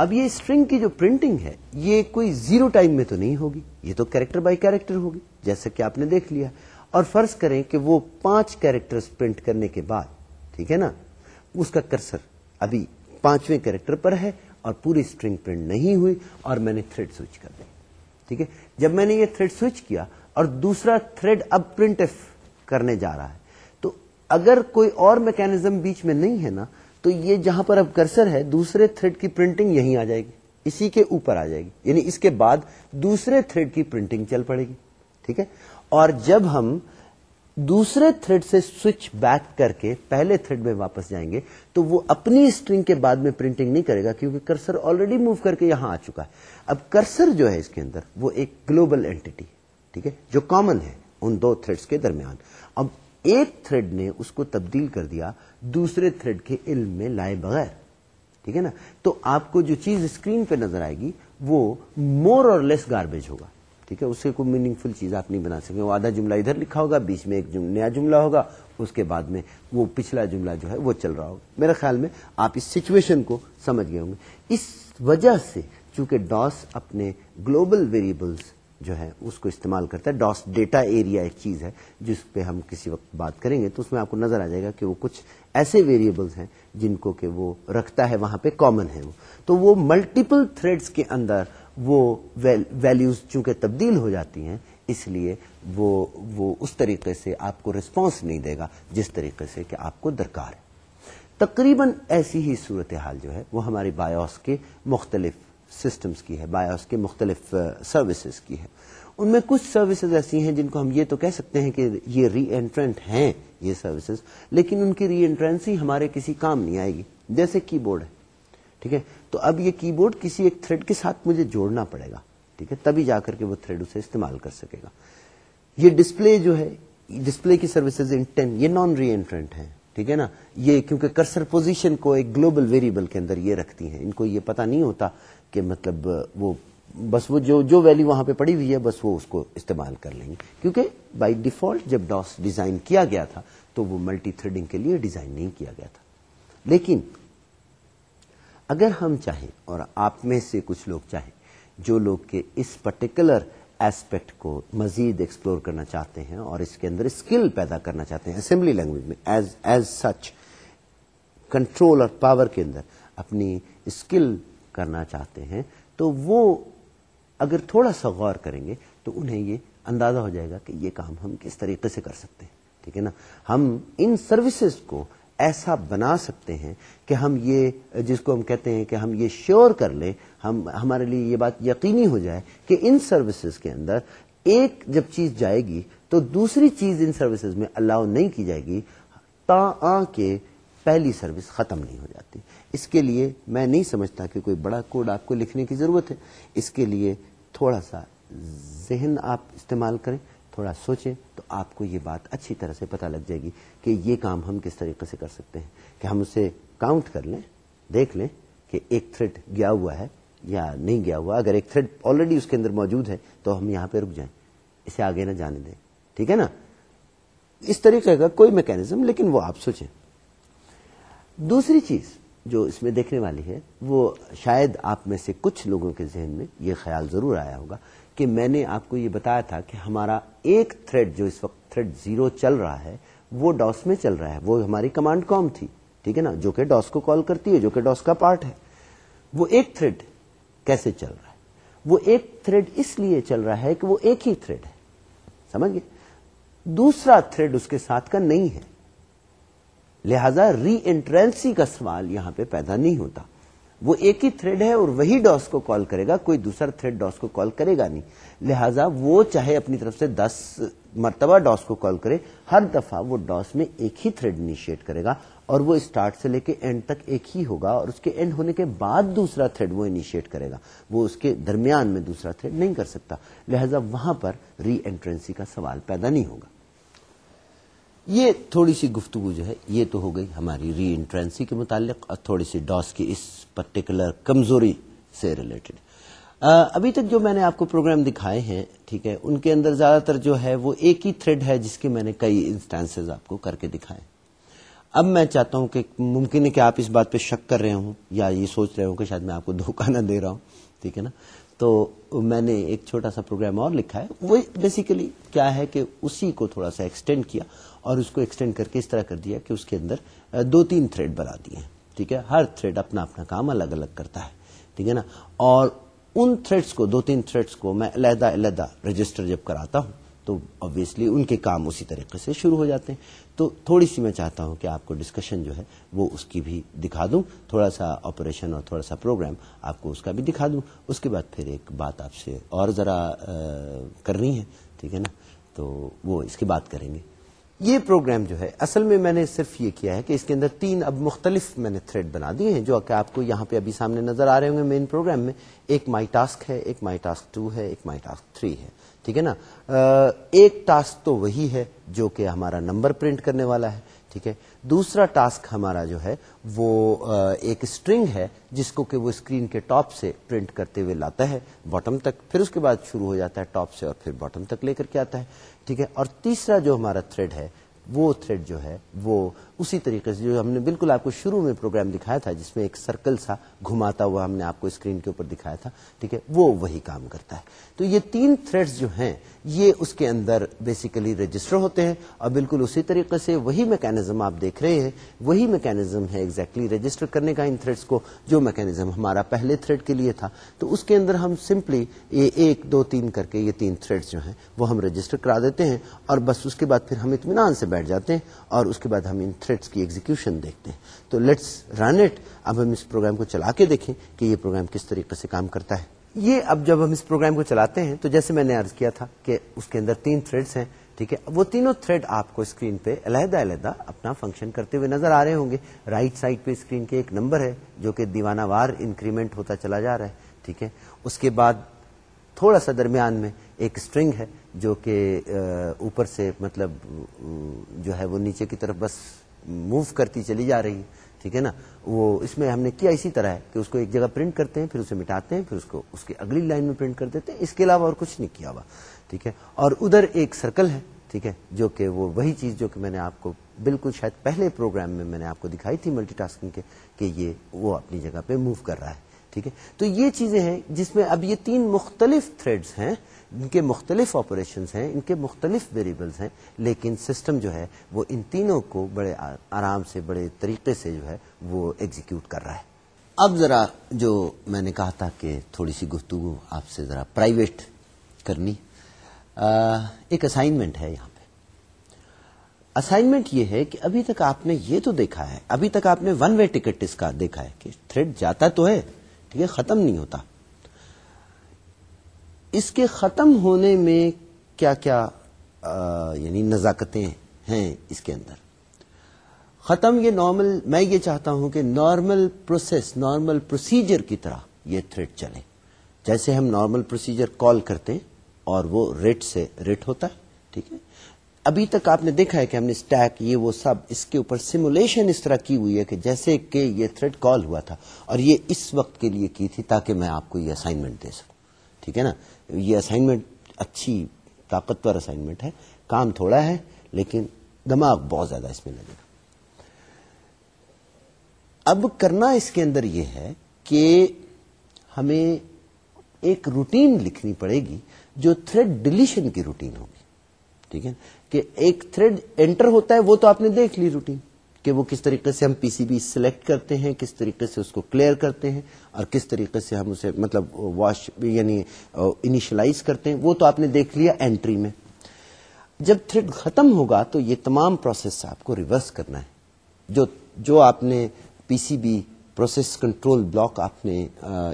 اب یہ اسٹرنگ کی جو پرنٹنگ ہے، یہ کوئی زیرو ٹائم میں تو نہیں ہوگی. یہ تو کیریکٹر بائی کیریکٹر ہوگی، جیسا کہ آپ نے دیکھ لیا. اور فرض کریں کہ وہ پانچ کیریکٹر پرنٹ کرنے کے بعد، ٹھیک ہے نا، اس کا کرسر ابھی پانچویں کیریکٹر پر ہے اور پوری اسٹرنگ پرنٹ نہیں ہوئی اور میں نے تھریڈ سوئچ کر دی. ٹھیک ہے؟ جب میں نے یہ تھریڈ سوئچ کیا اور دوسرا تھریڈ اب پرنٹ کرنے جا رہا ہے، تو اگر کوئی اور میکینزم بیچ میں نہیں ہے نا تو یہ جہاں پر اب کرسر ہے، دوسرے تھریڈ کی پرنٹنگ یہیں آ جائے گی۔ اسی کے اوپر آ جائے گی۔ یعنی اس کے بعد دوسرے تھریڈ کی پرنٹنگ چل پڑے گی۔ ٹھیک ہے؟ اور جب ہم دوسرے تھریڈ سے سوئچ بیک کر کے پہلے تھریڈ میں واپس جائیں گے، تو وہ اپنی اسٹرنگ کے بعد میں پرنٹنگ نہیں کرے گا، کیونکہ کرسر آلریڈی موو کر کے یہاں آ چکا ہے۔ اب کرسر جو ہے اس کے اندر، وہ ایک گلوبل اینٹی ٹھیک ہے؟ جو کامن ہے ان دو تھریڈس کے درمیان۔ اب ایک تھریڈ نے اس کو تبدیل کر دیا، دوسرے تھریڈ کے علم میں لائے بغیر۔ ٹھیک ہے نا؟ تو آپ کو جو چیز اسکرین پہ نظر آئے گی، وہ مور اور لیس گاربیج ہوگا۔ ٹھیک ہے؟ اس سے کوئی میننگ فل چیز آپ نہیں بنا سکیں وہ آدھا جملہ ادھر لکھا ہوگا، بیچ میں ایک نیا جملہ ہوگا، اس کے بعد میں وہ پچھلا جملہ جو ہے وہ چل رہا ہوگا۔ میرے خیال میں آپ اس سچویشن کو سمجھ گئے ہوں گے۔ اس وجہ سے چونکہ ڈاس اپنے گلوبل ویریبلس جو ہے، اس کو استعمال کرتا ہے۔ ڈاس ڈیٹا ایریا ایک چیز ہے، جس پہ ہم کسی وقت بات کریں گے، تو اس میں آپ کو نظر آ جائے گا کہ وہ کچھ ایسے ویریبلس ہیں جن کو کہ وہ رکھتا ہے، وہاں پہ کامن ہے وہ۔ تو وہ ملٹیپل تھریڈس کے اندر وہ ویلیوز چونکہ تبدیل ہو جاتی ہیں، اس لیے وہ وہ اس طریقے سے آپ کو ریسپانس نہیں دے گا، جس طریقے سے کہ آپ کو درکار ہے۔ تقریباً ایسی ہی صورتحال جو ہے، وہ ہماری بایوس کے مختلف سسٹمز کی ہے بایوس کے مختلف سروسز کی ہے۔ ان میں کچھ سروسز ایسی ہیں جن کو ہم یہ تو کہہ سکتے ہیں کہ یہ ری اینٹرنٹ ہیں یہ سروسز لیکن ان کی ری اینٹرنسی ہمارے کسی کام نہیں آئے گی۔ جیسے کی بورڈ ہے، ٹھیک ہے؟ تو اب یہ کی بورڈ کسی ایک تھریڈ کے ساتھ مجھے جوڑنا پڑے گا، ٹھیک ہے؟ تبھی جا کر کے وہ تھریڈ اسے استعمال کر سکے گا۔ یہ ڈسپلے جو ہے ڈسپلے کی سروسز انٹین یہ نان ری اینٹرنٹ ہیں، ٹھیک ہے نا؟ یہ کیونکہ کرسر پوزیشن کو ایک گلوبل ویریبل کے اندر یہ رکھتی ہیں، ان کو یہ پتا نہیں ہوتا کہ مطلب وہ بس وہ جو جو ویلو وہاں پہ پڑی ہوئی ہے، بس وہ اس کو استعمال کر لیں گے۔ کیونکہ بائی ڈیفالٹ جب ڈاس ڈیزائن کیا گیا تھا، تو وہ ملٹی تھریڈنگ کے لیے ڈیزائن نہیں کیا گیا تھا۔ لیکن اگر ہم چاہیں اور آپ میں سے کچھ لوگ چاہیں، جو لوگ کے اس پرٹیکولر ایسپیکٹ کو مزید ایکسپلور کرنا چاہتے ہیں اور اس کے اندر اسکل پیدا کرنا چاہتے ہیں اسمبلی لینگویج میں ایز ایز سچ کنٹرول اور پاور کے اندر اپنی اسکل کرنا چاہتے ہیں، تو وہ اگر تھوڑا سا غور کریں گے تو انہیں یہ اندازہ ہو جائے گا کہ یہ کام ہم کس طریقے سے کر سکتے ہیں۔ ٹھیک ہے نا؟ ہم ان سروسز کو ایسا بنا سکتے ہیں کہ ہم یہ، جس کو ہم کہتے ہیں کہ ہم یہ شیور کر لیں، ہم، ہمارے لیے یہ بات یقینی ہو جائے کہ ان سروسز کے اندر ایک جب چیز جائے گی تو دوسری چیز ان سروسز میں الاؤ نہیں کی جائے گی، تا آ کے پہلی سروس ختم نہیں ہو جاتی۔ اس کے لیے میں نہیں سمجھتا کہ کوئی بڑا کوڈ آپ کو لکھنے کی ضرورت ہے۔ اس کے لیے تھوڑا سا ذہن آپ استعمال کریں، تھوڑا سوچیں تو آپ کو یہ بات اچھی طرح سے پتہ لگ جائے گی کہ یہ کام ہم کس طریقے سے کر سکتے ہیں۔ کہ ہم اسے کاؤنٹ کر لیں، دیکھ لیں کہ ایک تھریڈ گیا ہوا ہے یا نہیں گیا ہوا۔ اگر ایک تھریڈ آلریڈی اس کے اندر موجود ہے تو ہم یہاں پہ رک جائیں، اسے آگے نہ جانے دیں۔ ٹھیک ہے نا؟ اس طریقے کا کوئی میکینزم لیکن وہ آپ سوچیں۔ دوسری چیز جو اس میں دیکھنے والی ہے، وہ شاید آپ میں سے کچھ لوگوں کے ذہن میں یہ خیال ضرور آیا ہوگا کہ میں نے آپ کو یہ بتایا تھا کہ ہمارا ایک تھریڈ جو اس وقت تھریڈ زیرو چل رہا ہے، وہ ڈاس میں چل رہا ہے۔ وہ ہماری کمانڈ کام تھی، ٹھیک ہے نا؟ جو کہ ڈاس کو کال کرتی ہے، جو کہ ڈاس کا پارٹ ہے۔ وہ ایک تھریڈ کیسے چل رہا ہے؟ وہ ایک تھریڈ اس لیے چل رہا ہے کہ وہ ایک ہی تھریڈ ہے۔ سمجھ گئے؟ دوسرا تھریڈ اس کے ساتھ کا نہیں ہے۔ لہذا ری انٹرنسی کا سوال یہاں پہ پیدا نہیں ہوتا۔ وہ ایک ہی تھریڈ ہے اور وہی ڈاس کو کال کرے گا، کوئی دوسرا تھریڈ ڈاس کو کال کرے گا نہیں۔ لہذا وہ چاہے اپنی طرف سے دس مرتبہ ڈاس کو کال کرے، ہر دفعہ وہ ڈاس میں ایک ہی تھریڈ انیشیٹ کرے گا اور وہ اسٹارٹ سے لے کے اینڈ تک ایک ہی ہوگا اور اس کے اینڈ ہونے کے بعد دوسرا تھریڈ وہ انیشیٹ کرے گا۔ وہ اس کے درمیان میں دوسرا تھریڈ نہیں کر سکتا۔ لہذا وہاں پر ری انٹرنسی کا سوال پیدا نہیں ہوگا۔ یہ تھوڑی سی گفتگو جو ہے، یہ تو ہو گئی ہماری ری انٹرنسی کے متعلق اور تھوڑی سی ڈاس کی اس پرٹیکولر کمزوری سے ریلیٹڈ ابھی تک جو میں نے آپ کو پروگرام دکھائے ہیں، ٹھیک ہے، ان کے اندر زیادہ تر جو ہے وہ ایک ہی تھریڈ ہے جس کے میں نے کئی انسٹانس آپ کو کر کے دکھائے۔ اب میں چاہتا ہوں کہ ممکن ہے کہ آپ اس بات پہ شک کر رہے ہوں یا یہ سوچ رہے ہوں کہ شاید میں آپ کو دھوکہ نہ دے رہا ہوں، ٹھیک ہے نا؟ تو میں نے ایک چھوٹا سا پروگرام اور لکھا ہے۔ وہ بیسیکلی کیا ہے کہ اسی کو تھوڑا سا ایکسٹینڈ کیا اور اس کو ایکسٹینڈ کر کے اس طرح کر دیا کہ اس کے اندر دو تین تھریڈ بنا دیے ہیں۔ ٹھیک ہے؟ ہر تھریڈ اپنا اپنا کام الگ الگ کرتا ہے۔ ٹھیک ہے نا؟ اور ان تھریڈس کو، دو تین تھریڈس کو میں علیحدہ علیحدہ رجسٹر جب کراتا ہوں تو آبویسلی ان کے کام اسی طریقے سے شروع ہو جاتے ہیں۔ تو تھوڑی سی میں چاہتا ہوں کہ آپ کو ڈسکشن جو ہے وہ اس کی بھی دکھا دوں، تھوڑا سا آپریشن اور تھوڑا سا پروگرام آپ کو اس کا بھی دکھا دوں۔ اس کے بعد پھر ایک بات آپ سے اور ذرا کرنی ہے، ٹھیک ہے نا؟ تو وہ اس کی بات کریں گے۔ یہ پروگرام جو ہے، اصل میں میں نے صرف یہ کیا ہے کہ اس کے اندر تین اب مختلف میں نے تھریڈ بنا دیے ہیں جو کہ آپ کو یہاں پہ ابھی سامنے نظر آ رہے ہوں گے مین پروگرام میں۔ ایک مائی ٹاسک ہے، ایک مائی ٹاسک ٹو ہے، ایک مائی ٹاسک تھری ہے۔ ٹھیک ہے نا؟ ایک ٹاسک تو وہی ہے جو کہ ہمارا نمبر پرنٹ کرنے والا ہے، ٹھیک ہے؟ دوسرا ٹاسک ہمارا جو ہے، وہ ایک اسٹرنگ ہے جس کو کہ وہ اسکرین کے ٹاپ سے پرنٹ کرتے ہوئے لاتا ہے، باٹم تک، پھر اس کے بعد شروع ہو جاتا ہے ٹاپ سے اور پھر باٹم تک لے کر کے آتا ہے، ٹھیک ہے؟ اور تیسرا جو ہمارا تھریڈ ہے، وہ تھریڈ جو ہے، وہ اسی طریقے سے جو ہم نے بالکل آپ کو شروع میں پروگرام دکھایا تھا، جس میں ایک سرکل سا گھماتا ہوا ہم نے آپ کو اسکرین کے اوپر دکھایا تھا، ٹھیک ہے؟ وہ وہی کام کرتا ہے۔ تو یہ تین تھریڈز جو ہیں، یہ اس کے اندر بیسیکلی رجسٹر ہوتے ہیں اور بالکل اسی طریقے سے وہی میکینزم آپ دیکھ رہے ہیں، وہی میکینزم ہے ایگزیکٹلی exactly رجسٹر کرنے کا ان تھریڈس کو، جو میکینزم ہمارا پہلے تھریڈ کے لیے تھا۔ تو اس کے اندر ہم سمپلی یہ ایک، دو، تین کر کے یہ تین تھریڈس جو ہیں، وہ ہم رجسٹر کرا دیتے ہیں اور بس اس کے بعد پھر ہم اطمینان سے بیٹھ جاتے ہیں اور اس کے بعد ہم ان تھریڈس کی ایگزیکشن دیکھتے ہیں۔ تو لیٹس رن اٹ اب ہم اس پروگرام کو چلا کے دیکھیں کہ یہ پروگرام کس طریقے سے کام کرتا ہے۔ یہ اب جب ہم اس پروگرام کو چلاتے ہیں تو جیسے میں نے عرض کیا تھا کہ اس کے اندر تین تھریڈس ہیں، ٹھیک ہے؟ وہ تینوں تھریڈ آپ کو اسکرین پہ علیحدہ علیحدہ اپنا فنکشن کرتے ہوئے نظر آ رہے ہوں گے۔ رائٹ سائڈ پہ اسکرین کے ایک نمبر ہے جو کہ دیوانہ وار انکریمنٹ ہوتا چلا جا رہا ہے، ٹھیک ہے؟ اس کے بعد تھوڑا سا درمیان میں ایک اسٹرنگ ہے جو کہ اوپر سے مطلب جو ہے وہ نیچے کی طرف بس موو کرتی چلی جا رہی ہے۔ ٹھیک ہے نا؟ وہ اس میں ہم نے کیا اسی طرح ہے کہ اس کو ایک جگہ پرنٹ کرتے ہیں، پھر اسے مٹاتے ہیں، پھر اس کو اس کی اگلی لائن میں پرنٹ کر دیتے ہیں۔ اس کے علاوہ اور کچھ نہیں کیا ہوا۔ ٹھیک ہے؟ اور ادھر ایک سرکل ہے، ٹھیک ہے، جو کہ وہ وہی چیز جو کہ میں نے آپ کو بالکل شاید پہلے پروگرام میں میں نے آپ کو دکھائی تھی ملٹی ٹاسکنگ کے، کہ یہ وہ اپنی جگہ پہ موو کر رہا ہے۔ ٹھیک ہے؟ تو یہ چیزیں ہیں جس میں اب یہ تین مختلف تھریڈز ہیں۔ ان کے مختلف آپریشنز ہیں، ان کے مختلف ویریبلز ہیں، لیکن سسٹم جو ہے، وہ ان تینوں کو بڑے آرام سے، بڑے طریقے سے جو ہے، وہ ایگزیکیوٹ کر رہا ہے۔ اب ذرا جو میں نے کہا تھا کہ تھوڑی سی گفتگو آپ سے ذرا پرائیویٹ کرنی ایک اسائنمنٹ ہے یہاں پہ۔ اسائنمنٹ یہ ہے کہ ابھی تک آپ نے یہ تو دیکھا ہے، ابھی تک آپ نے ون وے ٹکٹ اس کا دیکھا ہے کہ تھریڈ جاتا تو ہے، ٹھیک ہے، ختم نہیں ہوتا۔ اس کے ختم ہونے میں کیا کیا یعنی نزاکتیں ہیں اس کے اندر؟ ختم یہ نارمل میں یہ چاہتا ہوں کہ نارمل پروسیس نارمل پروسیجر کی طرح یہ تھریڈ چلے جیسے ہم نارمل پروسیجر کال کرتے ہیں اور وہ ریٹ سے ریٹ ہوتا ہے، ٹھیک ہے؟ ابھی تک آپ نے دیکھا ہے کہ ہم نے اسٹیک یہ وہ سب، اس کے اوپر سیمولیشن اس طرح کی ہوئی ہے کہ جیسے کہ یہ تھریڈ کال ہوا تھا اور یہ اس وقت کے لیے کی تھی تاکہ میں آپ کو یہ اسائنمنٹ دے سکوں۔ ٹھیک ہے نا؟ یہ اسائنمنٹ اچھی طاقتور اسائنمنٹ ہے، کام تھوڑا ہے، لیکن دماغ بہت زیادہ اس میں لگے گا۔ اب کرنا اس کے اندر یہ ہے کہ ہمیں ایک روٹین لکھنی پڑے گی، جو تھریڈ ڈلیشن کی روٹین ہوگی۔ ٹھیک ہے؟ کہ ایک تھریڈ انٹر ہوتا ہے، وہ تو آپ نے دیکھ لی روٹین کہ وہ کس طریقے سے ہم پی سی بی سلیکٹ کرتے ہیں، کس طریقے سے اس کو کلیئر کرتے ہیں اور کس طریقے سے ہم اسے مطلب واش یعنی انیشلائز کرتے ہیں، وہ تو آپ نے دیکھ لیا اینٹری میں۔ جب تھریڈ ختم ہوگا تو یہ تمام پروسیس آپ کو ریورس کرنا ہے۔ جو جو آپ نے P C B process control block آپ نے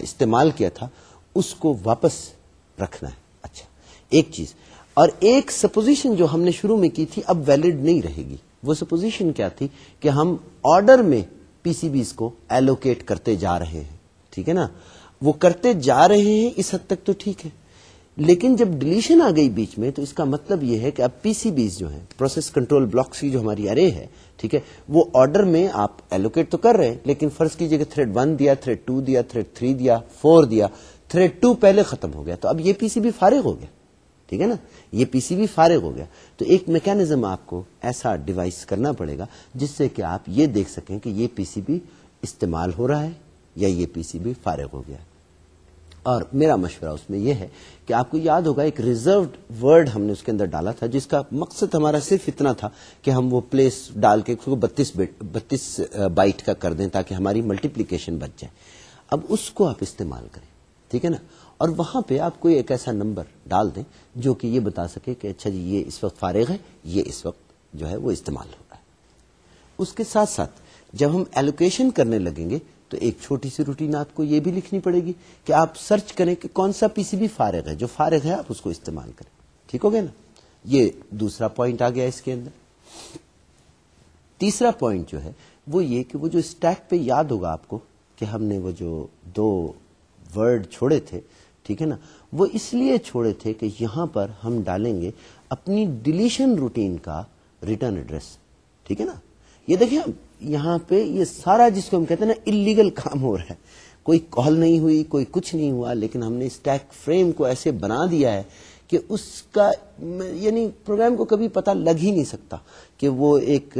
استعمال کیا تھا، اس کو واپس رکھنا ہے۔ اچھا ایک چیز۔ اور ایک سپوزیشن جو ہم نے شروع میں کی تھی اب ویلڈ نہیں رہے گی۔ وہ سپوزیشن کیا تھی کہ ہم آرڈر میں پی سی بیز کو ایلوکیٹ کرتے جا رہے ہیں۔ ٹھیک ہے نا؟ وہ کرتے جا رہے ہیں، اس حد تک تو ٹھیک ہے۔ لیکن جب ڈلیشن آ گئی بیچ میں، تو اس کا مطلب یہ ہے کہ اب پی سی بیز جو ہے پروسیس کنٹرول بلاکس کی جو ہماری ارے ہے، ٹھیک ہے، وہ آرڈر میں آپ ایلوکیٹ تو کر رہے ہیں، لیکن فرض کیجیے کہ تھریڈ ون دیا تھریڈ ٹو دیا تھریڈ تھری دیا فور دیا تھریڈ ٹو پہلے ختم ہو گیا۔ تو اب یہ پی سی بی فارغ ہو گیا۔ ٹھیک ہے نا؟ یہ پی سی بی فارغ ہو گیا۔ تو ایک میکینزم آپ کو ایسا ڈیوائس کرنا پڑے گا جس سے کہ آپ یہ دیکھ سکیں کہ یہ پی سی بی استعمال ہو رہا ہے یا یہ پی سی بی فارغ ہو گیا۔ اور میرا مشورہ اس میں یہ ہے کہ آپ کو یاد ہوگا ایک ریزروڈ ورڈ ہم نے اس کے اندر ڈالا تھا، جس کا مقصد ہمارا صرف اتنا تھا کہ ہم وہ پلیس ڈال کے بتیس بتیس بائٹ کا کر دیں تاکہ ہماری ملٹیپلیکیشن بچ جائے۔ اب اس کو آپ استعمال کریں۔ ٹھیک ہے نا؟ اور وہاں پہ آپ کوئی ایک ایسا نمبر ڈال دیں جو کہ یہ بتا سکے کہ اچھا جی یہ اس وقت فارغ ہے، یہ اس وقت جو ہے وہ استعمال ہو رہا ہے۔ اس کے ساتھ ساتھ جب ہم ایلوکیشن کرنے لگیں گے تو ایک چھوٹی سی روٹین آپ کو یہ بھی لکھنی پڑے گی کہ آپ سرچ کریں کہ کون سا پی سی بی فارغ ہے، جو فارغ ہے آپ اس کو استعمال کریں۔ ٹھیک ہو گیا نا؟ یہ دوسرا پوائنٹ آ گیا اس کے اندر۔ تیسرا پوائنٹ جو ہے وہ یہ کہ وہ جو اسٹیک پہ یاد ہوگا آپ کو کہ ہم نے وہ جو دو ورڈ چھوڑے تھے ٹھیک ہے نا؟ وہ اس لیے چھوڑے تھے کہ یہاں پر ہم ڈالیں گے اپنی ڈلیشن روٹین کا ریٹرن ایڈریس ٹھیک ہے نا؟ یہ دیکھیں یہاں پہ یہ سارا جس کو ہم کہتے ہیں نا انلیگل کام ہو رہا ہے۔ کوئی کال نہیں ہوئی، کوئی کچھ نہیں ہوا، لیکن ہم نے اسٹیک فریم کو ایسے بنا دیا ہے کہ اس کا یعنی پروگرام کو کبھی پتا لگ ہی نہیں سکتا کہ وہ ایک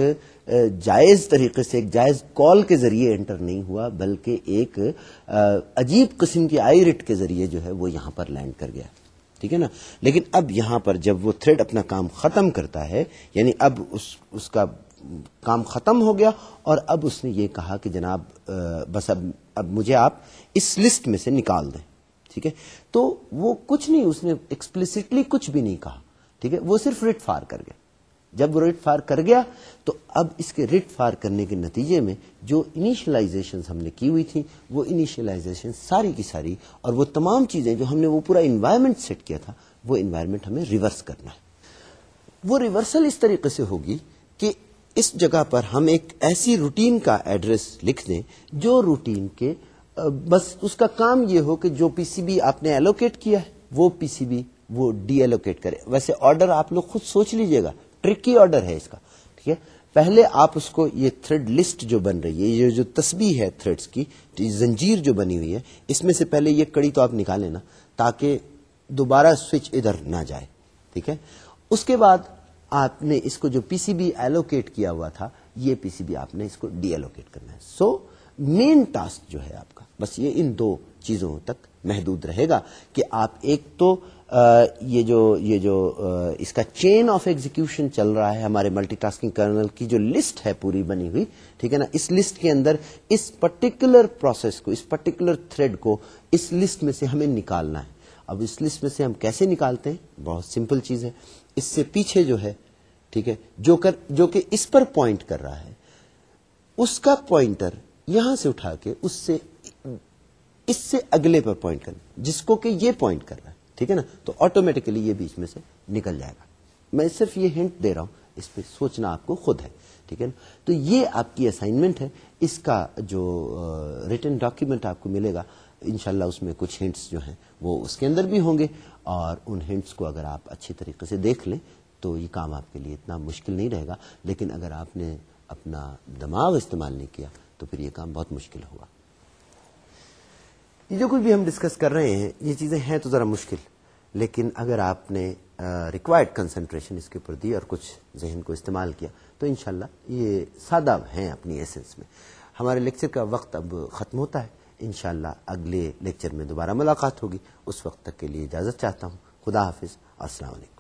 جائز طریقے سے، ایک جائز کال کے ذریعے انٹر نہیں ہوا، بلکہ ایک عجیب قسم کی آئی ریٹ کے ذریعے جو ہے وہ یہاں پر لینڈ کر گیا۔ ٹھیک ہے نا؟ لیکن اب یہاں پر جب وہ تھریڈ اپنا کام ختم کرتا ہے یعنی اب اس اس کا کام ختم ہو گیا اور اب اس نے یہ کہا کہ جناب بس اب اب مجھے آپ اس لسٹ میں سے نکال دیں۔ ٹھیک ہے؟ تو وہ کچھ نہیں، اس نے ایکسپلسٹلی کچھ بھی نہیں کہا، ٹھیک ہے؟ وہ صرف ریٹ فار کر گیا۔ جب وہ ریٹ فار کر گیا، تو اب اس کے ریٹ فار کرنے کے نتیجے میں جو انیشلائزیشن ہم نے کی ہوئی تھی وہ انیشلائزیشن ساری کی ساری اور وہ تمام چیزیں جو ہم نے وہ پورا انوائرمنٹ سیٹ کیا تھا، وہ انوائرمنٹ ہمیں ریورس کرنا ہے۔ وہ ریورسل اس طریقے سے ہوگی کہ اس جگہ پر ہم ایک ایسی روٹین کا ایڈریس لکھ دیں جو روٹین کے بس اس کا کام یہ ہو کہ جو پی سی بی آپ نے ایلوکیٹ کیا ہے، وہ پی سی بی وہ ڈی ایلوکیٹ کرے۔ ویسے آرڈر آپ لوگ خود سوچ لیجیے گا۔ ٹرکی آرڈر ہے اس کا، ٹھیک ہے؟ پہلے آپ اس کو یہ تھریڈ لسٹ جو بن رہی ہے، یہ جو تسبیح ہے تھریڈس کی زنجیر جو بنی ہوئی ہے، اس میں سے پہلے یہ کڑی تو آپ نکالیں نا تاکہ دوبارہ سوئچ ادھر نہ جائے، ٹھیک ہے؟ اس کے بعد آپ نے اس کو جو پی سی بی ایلوکیٹ کیا ہوا تھا، یہ پی سی بی آپ نے اس کو ڈی ایلوکیٹ کرنا ہے۔ سو مین ٹاسک جو ہے آپ کا بس یہ ان دو چیزوں تک محدود رہے گا کہ آپ ایک تو یہ جو یہ جو اس کا چین آف ایگزیکشن چل رہا ہے ہمارے ملٹی ٹاسکنگ کرنل کی، جو لسٹ ہے پوری بنی ہوئی، ٹھیک ہے نا؟ اس لسٹ کے اندر، اس پرٹیکولر پروسیس کو، اس پرٹیکولر تھریڈ کو، اس لسٹ میں سے ہمیں نکالنا ہے۔ اب اس لسٹ میں سے ہم کیسے نکالتے ہیں؟ بہت سمپل چیز ہے۔ اس سے پیچھے جو ہے، ٹھیک ہے، جو کر، جو کہ اس پر پوائنٹ کر رہا ہے، اس کا پوائنٹر یہاں سے اٹھا کے، اس سے اس سے اگلے پر پوائنٹ کرنا، جس کو کہ یہ پوائنٹ کر رہا ہے ٹھیک ہے نا؟ تو آٹومیٹکلی یہ بیچ میں سے نکل جائے گا۔ میں صرف یہ ہنٹ دے رہا ہوں، اس پہ سوچنا آپ کو خود ہے، ٹھیک ہے نا؟ تو یہ آپ کی اسائنمنٹ ہے، اس کا جو ریٹرن ڈاکیومنٹ آپ کو ملے گا، انشاءاللہ اس میں کچھ ہنٹس جو ہیں، وہ اس کے اندر بھی ہوں گے۔ اور ان ہنٹس کو اگر آپ اچھی طریقے سے دیکھ لیں، تو یہ کام آپ کے لیے اتنا مشکل نہیں رہے گا۔ لیکن اگر آپ نے اپنا دماغ استعمال نہیں کیا، تو پھر یہ کام بہت مشکل ہوگا۔ یہ جو کچھ بھی ہم ڈسکس کر رہے ہیں، یہ چیزیں ہیں تو ذرا مشکل۔ لیکن اگر آپ نے ریکوائرڈ کنسنٹریشن اس کے اوپر دی اور کچھ ذہن کو استعمال کیا، تو انشاءاللہ یہ سادہ ہیں اپنی ایسنس میں۔ ہمارے لیکچر کا وقت اب ختم ہوتا ہے۔ انشاءاللہ اگلے لیکچر میں دوبارہ ملاقات ہوگی۔ اس وقت تک کے لیے اجازت چاہتا ہوں۔ خدا حافظ۔ السلام علیکم۔